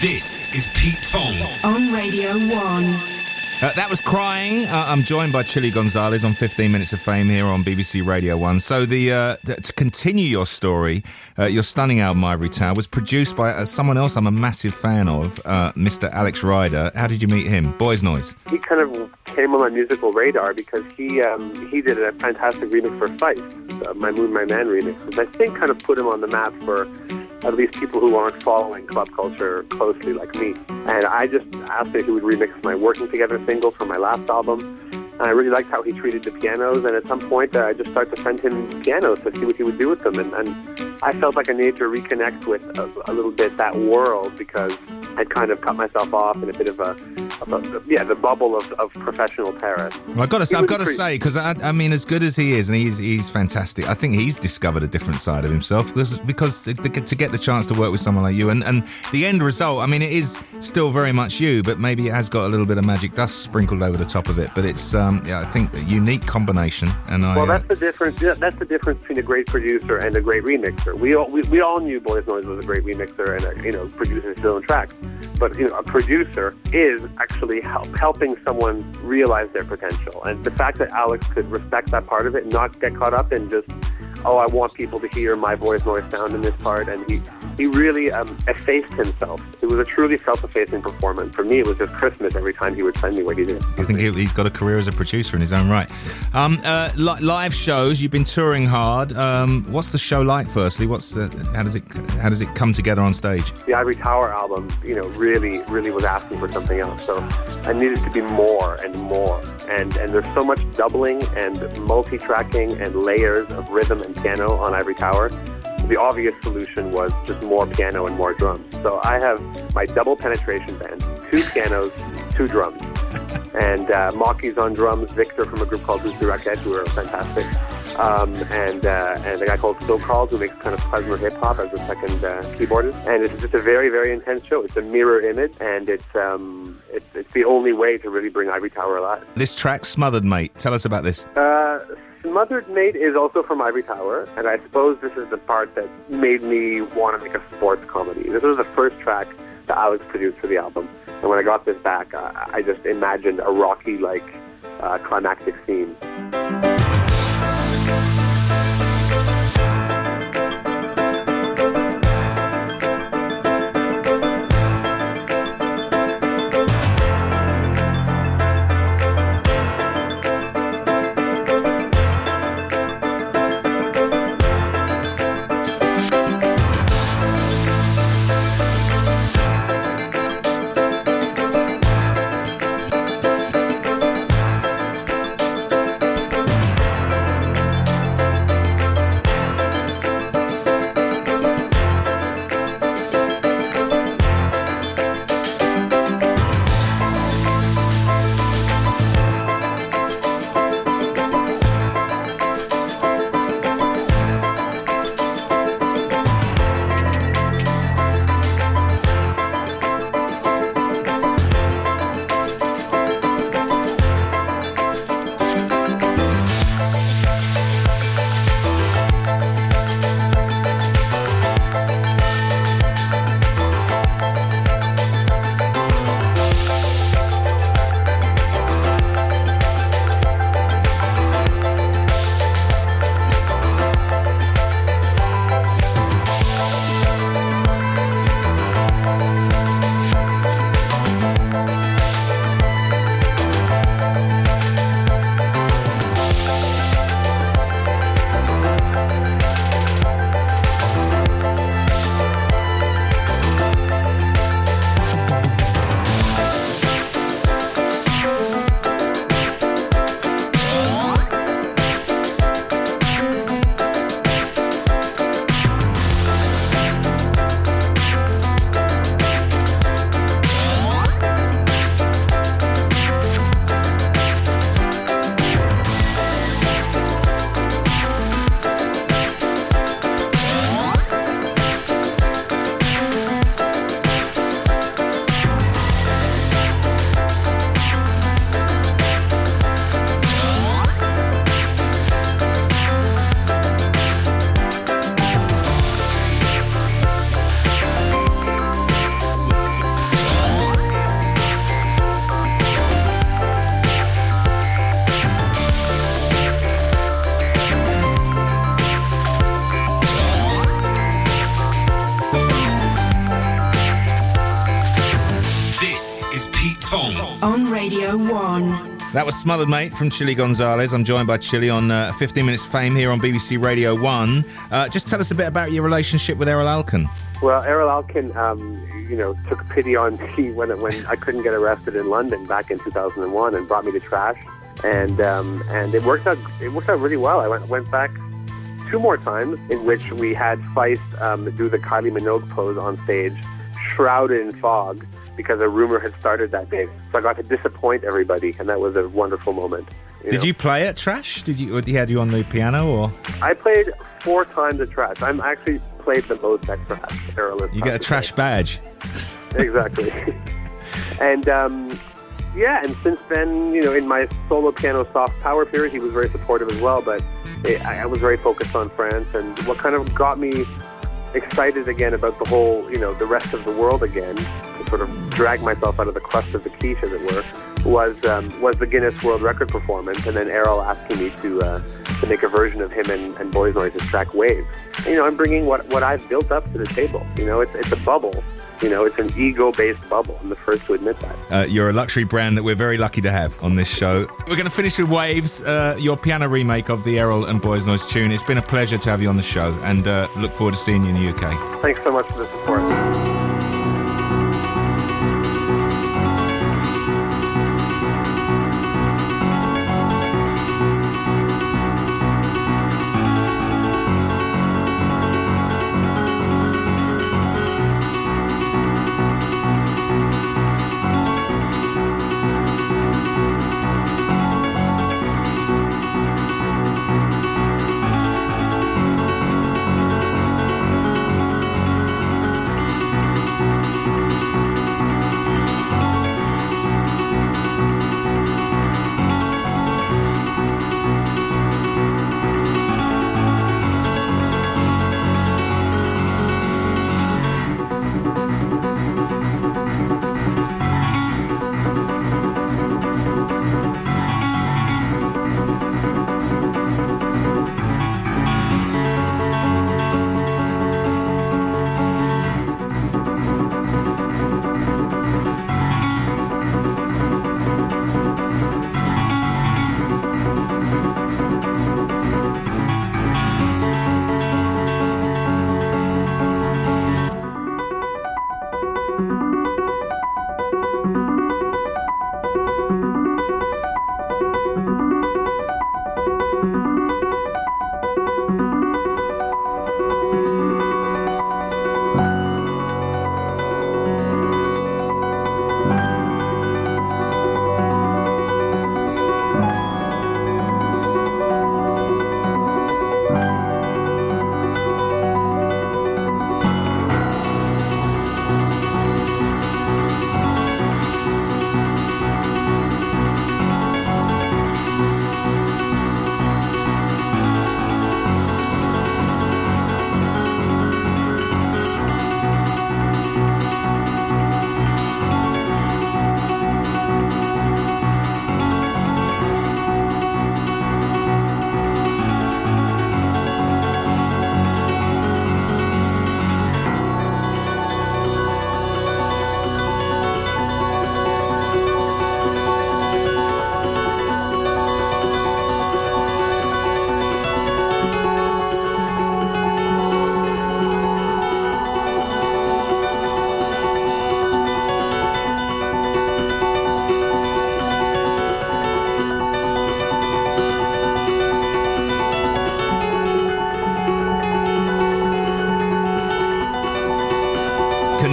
This is Pete Tong. On Radio 1. Uh, that was crying. Uh, I'm joined by Chilly Gonzales on 15 Minutes of Fame here on BBC Radio 1. So, the uh, th- to continue your story, uh, your stunning album Ivory Tower was produced by uh, someone else I'm a massive fan of, uh, Mr. Alex Ridha. How did you meet him? Boys Noize. He kind of came on my musical radar because he um, he did a fantastic remix for uh, My Moon, My Man remix, which I think kind of put him on the map for at least people who aren't following club culture closely like me. And I just asked if he would remix my Working Together single from my last album. And I really liked how he treated the pianos. And at some point, uh, I just started to send him pianos to see what he would do with them. And, and I felt like I needed to reconnect with a, a little bit that world because I'd kind of cut myself off in a bit of a, of a yeah, the bubble of, of professional Paris. Well, I've got to, I've got to say because I, I mean, as good as he is, and he's he's fantastic. I think he's discovered a different side of himself because because to, to get the chance to work with someone like you, and and the end result. I mean, it is still very much you, but maybe it has got a little bit of magic dust sprinkled over the top of it. But it's um, yeah, I think a unique combination, and I. Well, uh, that's the difference. yeah, That's the difference between a great producer and a great remixer. We all we, we all knew Boys Noize was a great remixer and a, you know produces his own tracks, but you know a producer is actually help, helping someone realize their potential. And the fact that Alex could respect that part of it, and not get caught up in just oh I want people to hear my Boys Noize sound in this part, and he he really um, effaced himself. It was a truly self-effacing performance. For me, it was just Christmas every time he would send me what he did. I think he- he's got a career as a producer in his own right. Um, uh, li- live shows, you've been touring hard. Um, what's the show like? Firstly, what's the, how does it how does it come together on stage? the Ivory Tower album, you know, really, really was asking for something else. So I needed to be more and more. And and there's so much doubling and multi-tracking and layers of rhythm and piano on Ivory Tower. The obvious solution was just more piano and more drums. So I have my double penetration band, two pianos, two drums. And uh, Mocky's on drums, Victor from a group called Who's Lucy Racket, who are fantastic, um, and uh, and a guy called Phil Carls, who makes kind of klezmer hip hop as a second uh, keyboardist. And it's just a very very intense show. It's a mirror image, and it's um it's, it's the only way to really bring Ivory Tower alive. This track, Smothered Mate. Tell us about this. Uh, Smothered Mate is also from Ivory Tower, and I suppose this is the part that made me want to make a sports comedy. This was the first track that Alex produced for the album, and when I got this back, I, I just imagined a Rocky-like uh, climactic scene. That was Smothered Mate from Chilly Gonzales. I'm joined by Chilly on uh, 15 Minutes Fame here on BBC Radio 1. Uh, just tell us a bit about your relationship with Erol Alkan. Well, Erol Alkan, um, you know, took pity on me when when I couldn't get arrested in London back in 2001 and brought me to Trash, and um, and it worked out it worked out really well. I went went back two more times in which we had Feist um, do the Kylie Minogue pose on stage, shrouded in fog because a rumor had started that day. So I got to disappoint everybody, and that was a wonderful moment. Did know. you play at Trash? Did you? Or had you on the piano, or I played four times at Trash. I'm actually played the most at Trash. Errol you get a Trash badge? exactly. and um, yeah, and since then, you know, in my solo piano soft power period, he was very supportive as well. But it, I I was very focused on France, and what kind of got me excited again about the whole, you know, the rest of the world again, sort of drag myself out of the crust of the quiche, as it were, was um, was the Guinness World Record performance, and then Erol asking me to uh, to make a version of him and, and Boys Noize's track Wave. You know, I'm bringing what what I've built up to the table. You know, it's it's a bubble. You know, it's an ego-based bubble. I'm the first to admit that. Uh, you're a luxury brand that we're very lucky to have on this show. We're going to finish with Waves, uh, your piano remake of the Erol and Boys Noize tune. It's been a pleasure to have you on the show, and uh, look forward to seeing you in the UK. Thanks so much for the support.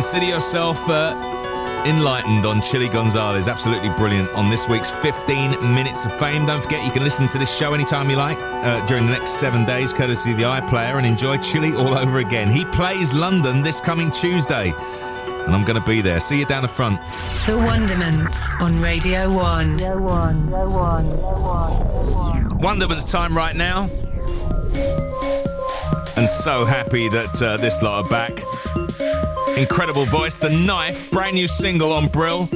Consider yourself uh, enlightened on Chilly Gonzales. Absolutely brilliant on this week's 15 Minutes of Fame. Don't forget you can listen to this show anytime you like uh, during the next seven days, courtesy of the iPlayer, and enjoy Chilly all over again. He plays London this coming Tuesday, and I'm going to be there. See you down the front. The Wonderment on Radio 1. One Wonderment's time right now. And so happy that uh, this lot are back. Incredible voice, The Knife, brand new single on Brill.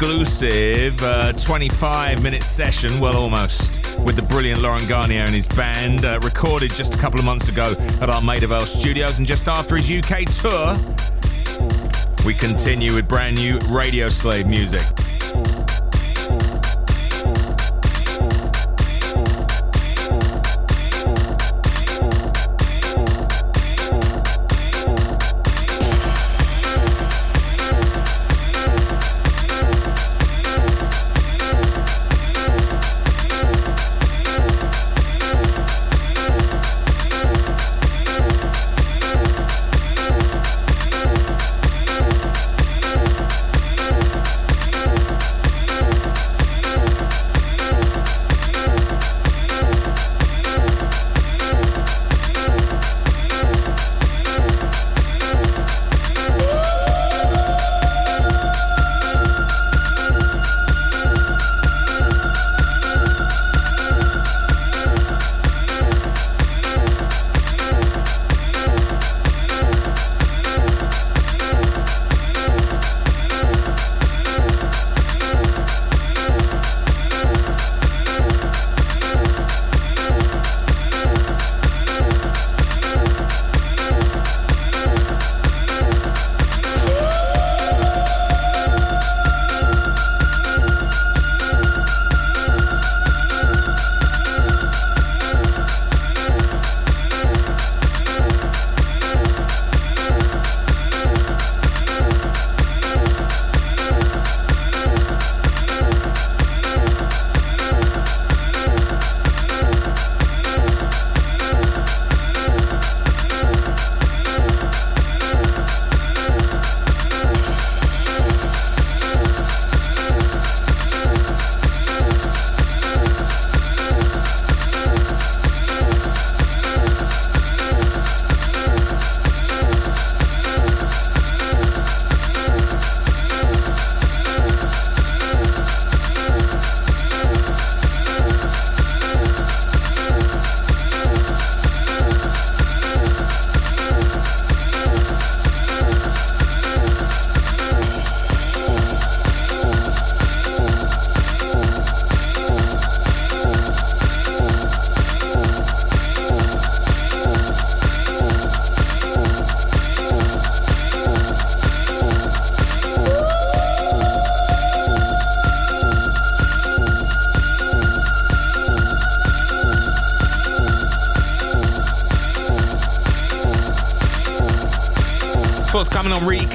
Exclusive uh, 25 minute session, well, almost, with the brilliant Laurent Garnier and his band, uh, recorded just a couple of months ago at our Maida Vale studios, and just after his UK tour, we continue with brand new Radio Slave music.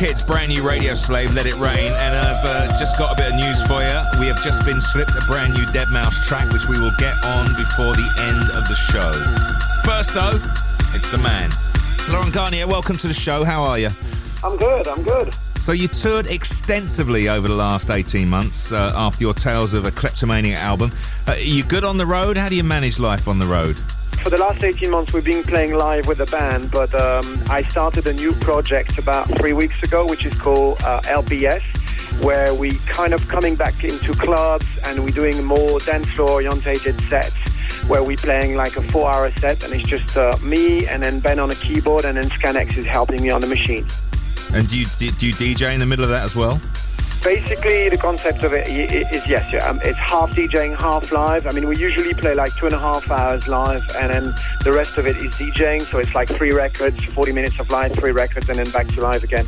Rekids, brand new Radio Slave, Let It Rain. And I've uh, just got a bit of news for you. We have just been slipped a brand new deadmau5 track, which we will get on before the end of the show. First, though, it's the man. Laurent Garnier, welcome to the show. How are you? I'm good, I'm good. So you toured extensively over the last 18 months uh, after your Tales of a Kleptomaniac album. Uh, are you good on the road? How do you manage life on the road? For the last 18 months, we've been playing live with the band, but um, I started a new project about three weeks ago, which is called uh, LBS, where we kind of coming back into clubs and we're doing more dance floor orientated sets where we're playing like a four hour set and it's just uh, me and then Ben on a keyboard and then Scan X is helping me on the machine. And do you, do you DJ in the middle of that as well? Basically, the concept of it is yes, yeah, um, it's half DJing, half live. I mean, we usually play like two and a half hours live, and then the rest of it is DJing. So it's like three records, 40 minutes of live, three records, and then back to live again.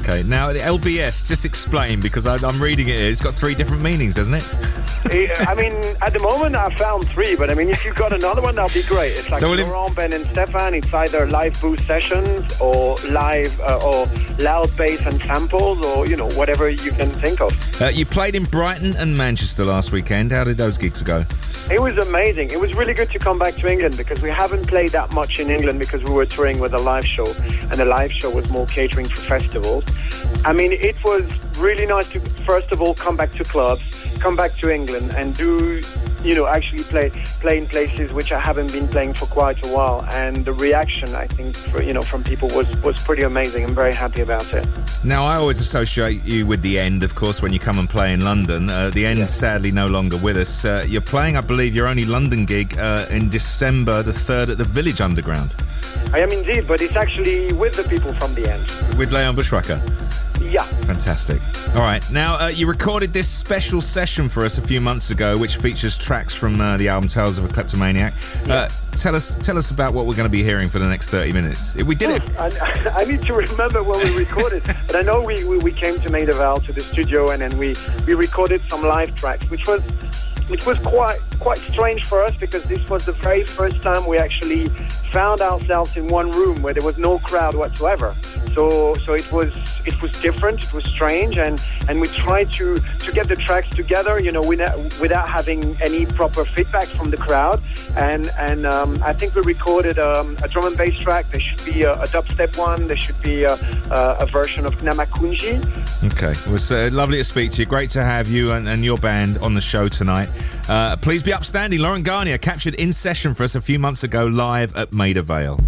Okay, now the LBS, just explain because I, I'm reading it. It's got three different meanings, doesn't it? I mean, at the moment, I found three, but I mean, if you've got another one, that'll be great. It's like So it- Laurent, Ben, and Stefan. It's either live booth sessions or live uh, or loud bass and samples, or you know, whatever you can think of. Uh, you played in Brighton and Manchester last weekend. How did those gigs go? It was amazing. It was really good to come back to England because we haven't played that much in England because we were touring with a live show, and the live show was more catering for festivals. I mean, it was really nice to first of all come back to clubs, come back to England, and do you know actually play play in places which I haven't been playing for quite a while. And the reaction, I think, for, you know, from people was was pretty amazing. I'm very happy about it. Now, I always associate you with the end, of course, when you come and play in London. Uh, the end, sadly, no longer with us. Uh, you're playing, I believe, your only London gig uh, in December the 3rd at the Village Underground I am indeed, but it's actually with the people from the end. with Layo & Bushwacka. Yeah. Fantastic. All right. Now, uh, you recorded this special session for us a few months ago, which features tracks from uh, the album Tales of a Kleptomaniac. Uh, tell us tell us about what we're going to be hearing for the next 30 minutes. We did it. I, I need to remember when we recorded, but I know we, we, we came to Maida Vale to the studio and then we, we recorded some live tracks, which was which was quite quite strange for us because this was the very first time we actually found ourselves in one room where there was no crowd whatsoever. So so it was it was different, it was strange, and and we tried to to get the tracks together, you know, without without having any proper feedback from the crowd. And and um, I think we recorded um, a drum and bass track. There should be a, a dubstep one. There should be a, a, a version of Namakunji. Okay. It was uh, lovely to speak to you. Great to have you and, and your band on the show tonight. Uh, please be upstanding. Laurent Garnier captured in session for us a few months ago live at Maida Vale.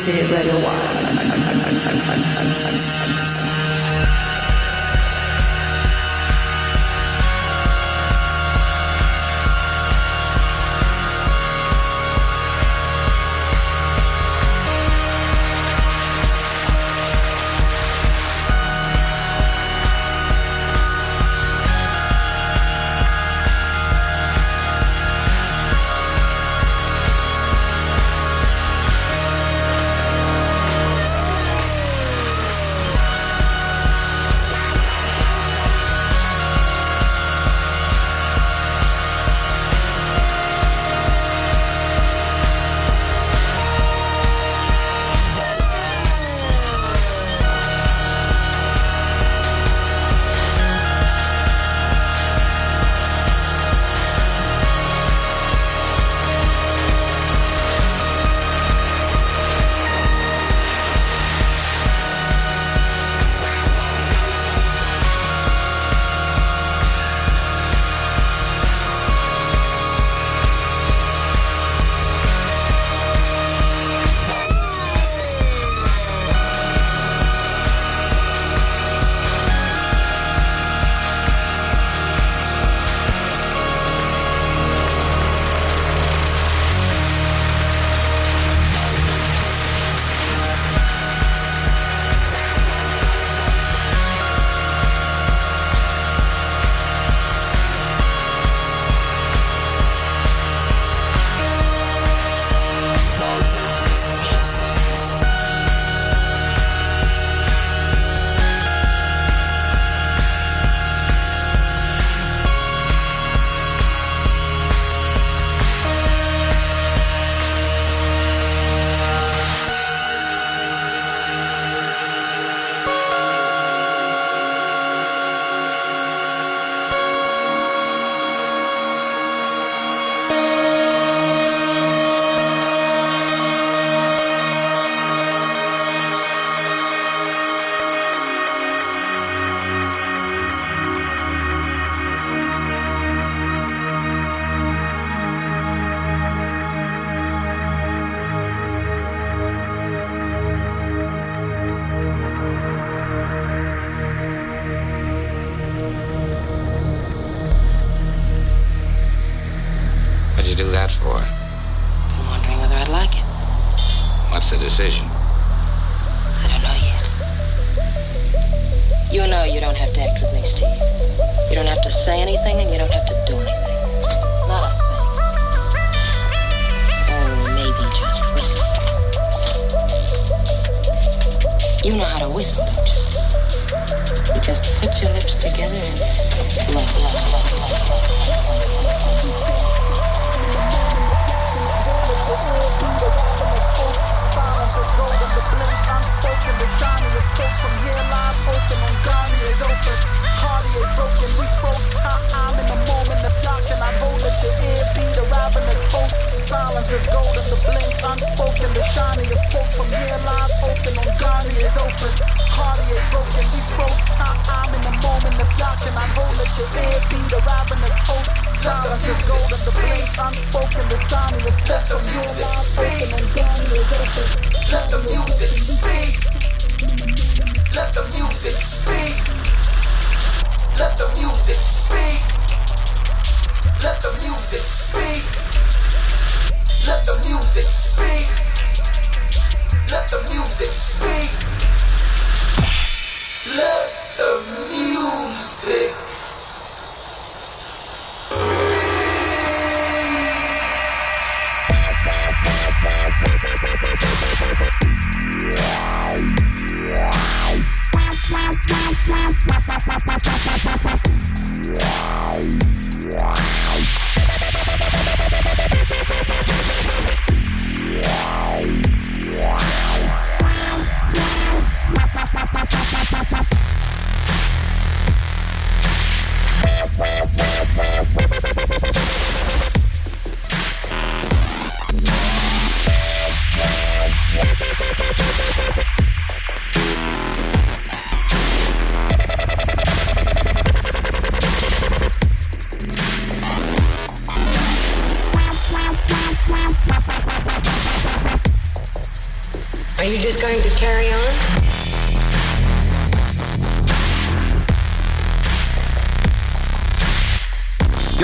On BBC Radio 1.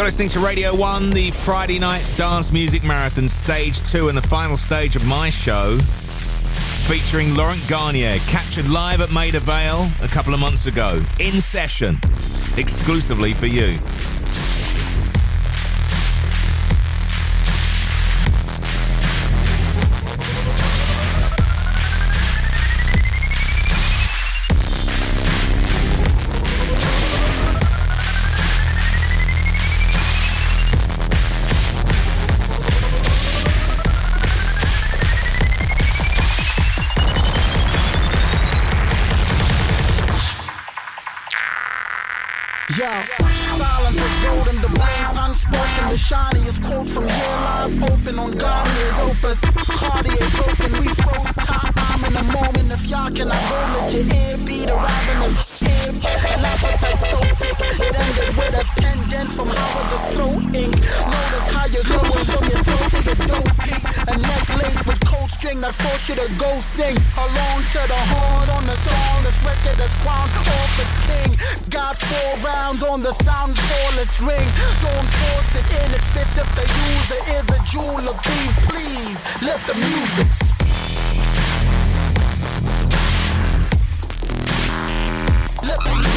Listening to Radio 1, the Friday night dance music marathon, stage two, and the final stage of my show, featuring Laurent Garnier, captured live at Maida Vale a couple of months ago, in session, exclusively for you. Unspoken, the shiniest quote from here open on Garnier's opus. Cartier broken, we froze time. I'm in a moment. If y'all cannot go, let your ear be the ravenous hip. An appetite so thick, it ended with a pendant from how I just throw ink. Notice how you're glowing from your throat to your dope piece. A necklace with cold string that force you to go sing along to the horn on the song. This record is crowned off as king. Got four rounds on the sound callers ring. Don't force it in, it fits if the user is a jewel of thief. Please let the music. Let the music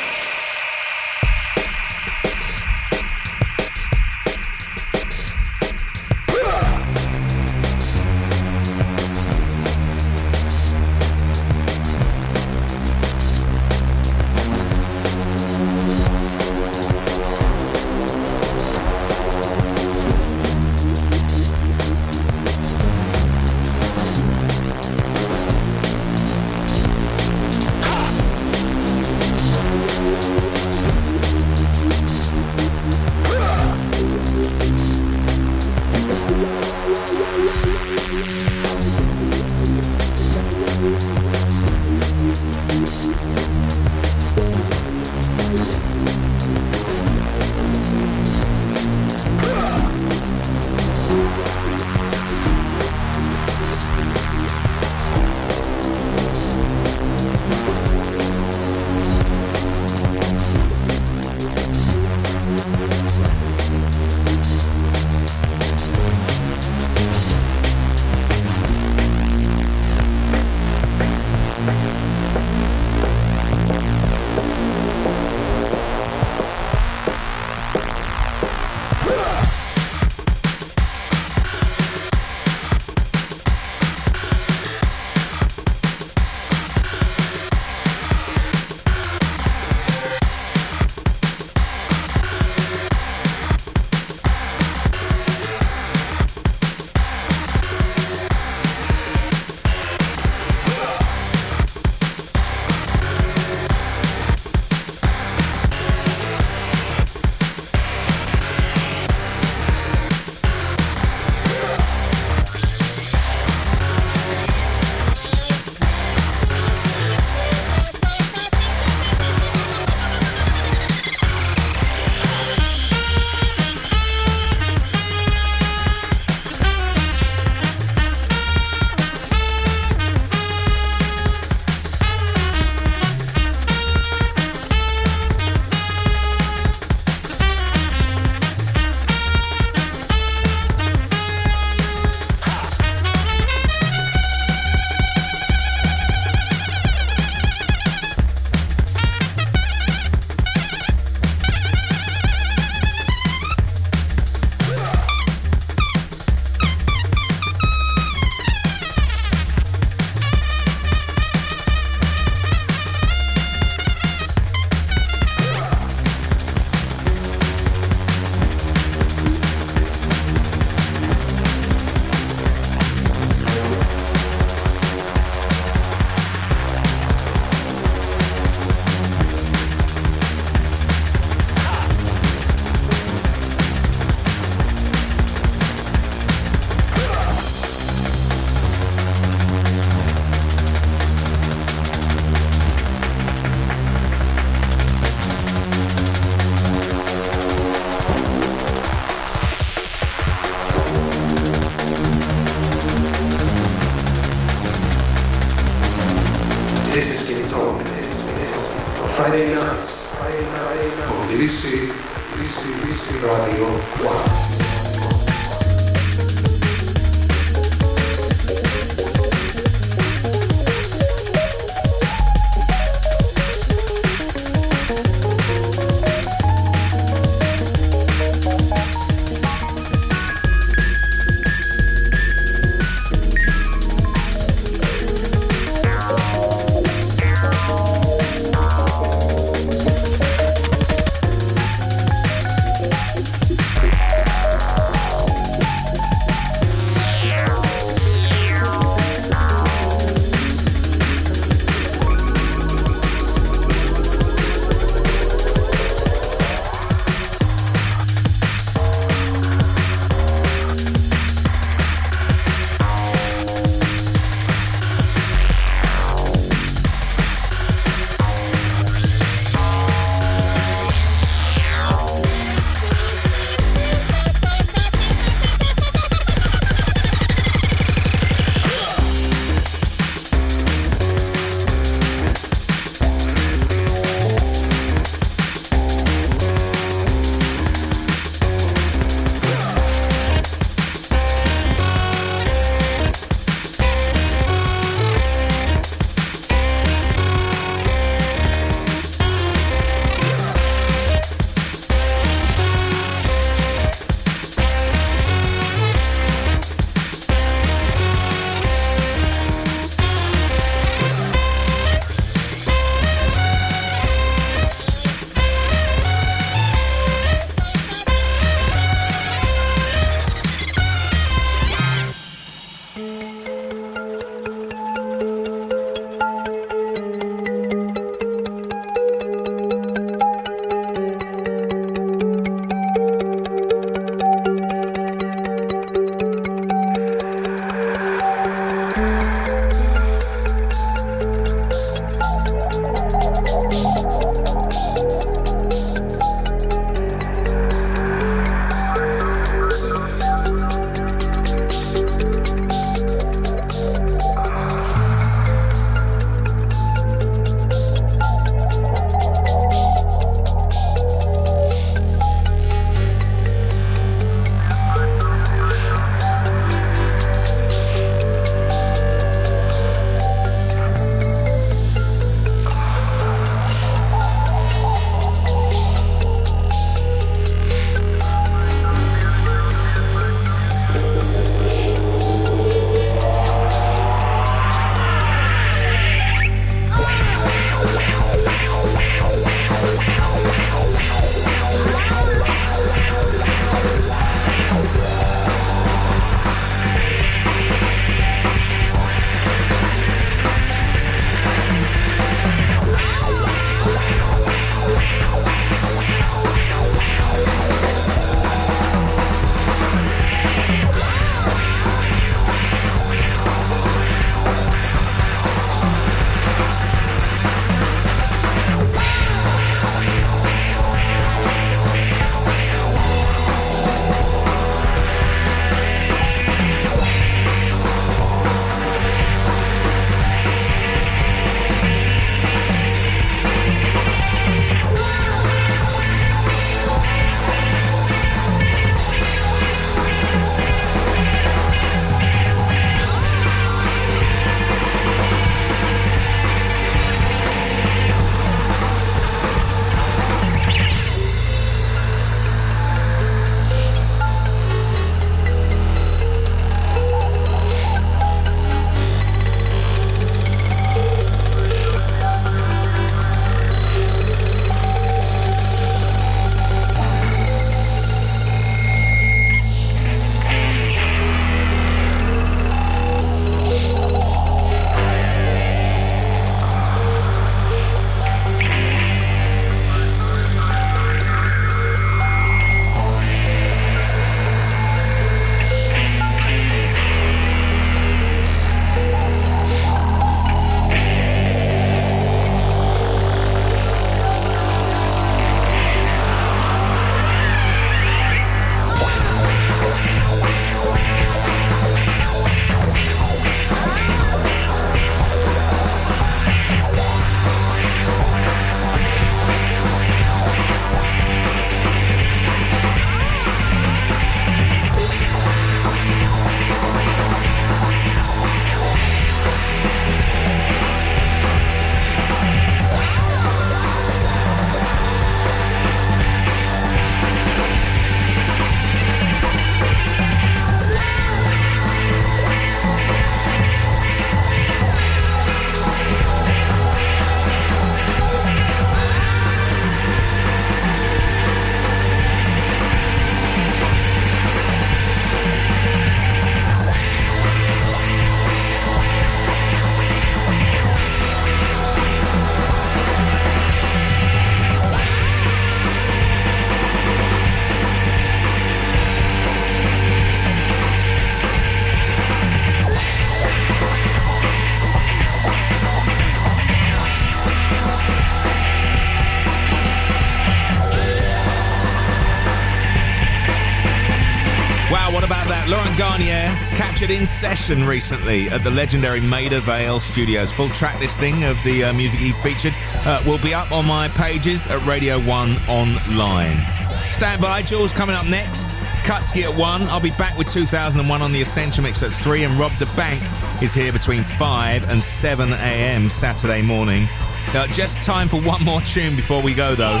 Laurent Garnier captured in session recently at the legendary Maida Vale Studios. Full track listing of the uh, music he featured uh, will be up on my pages at Radio 1 online. Stand by, Jules coming up next. Kutski at 1. I'll be back with 2001 on the Essential Mix at 3. And Rob da Bank is here between 5 and 7 a.m. Saturday morning. Uh, just time for one more tune before we go, though.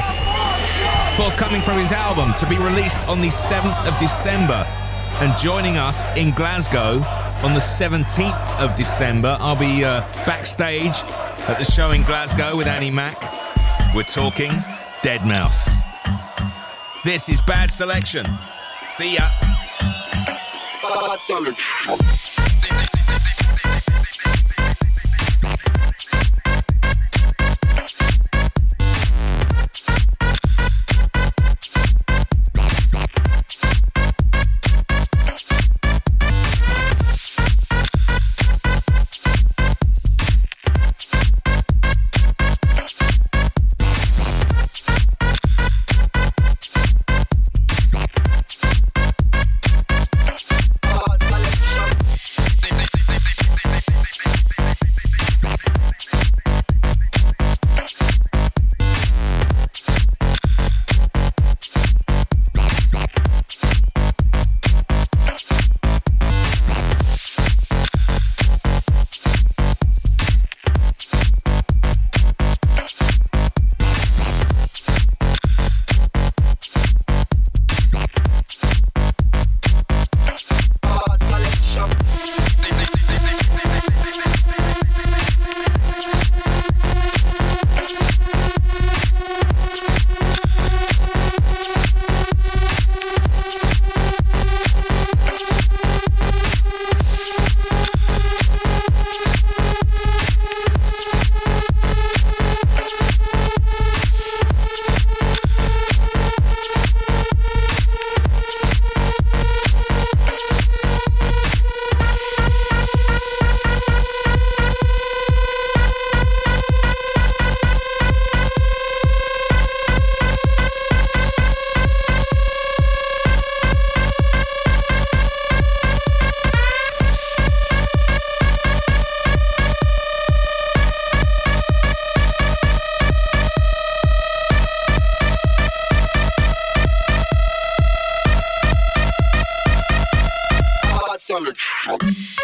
Forthcoming from his album to be released on the 7th of December. And joining us in Glasgow on the 17th of December, I'll be uh, backstage at the show in Glasgow with Annie Mac. We're talking deadmau5. This is Bad Selection. See ya. Solid.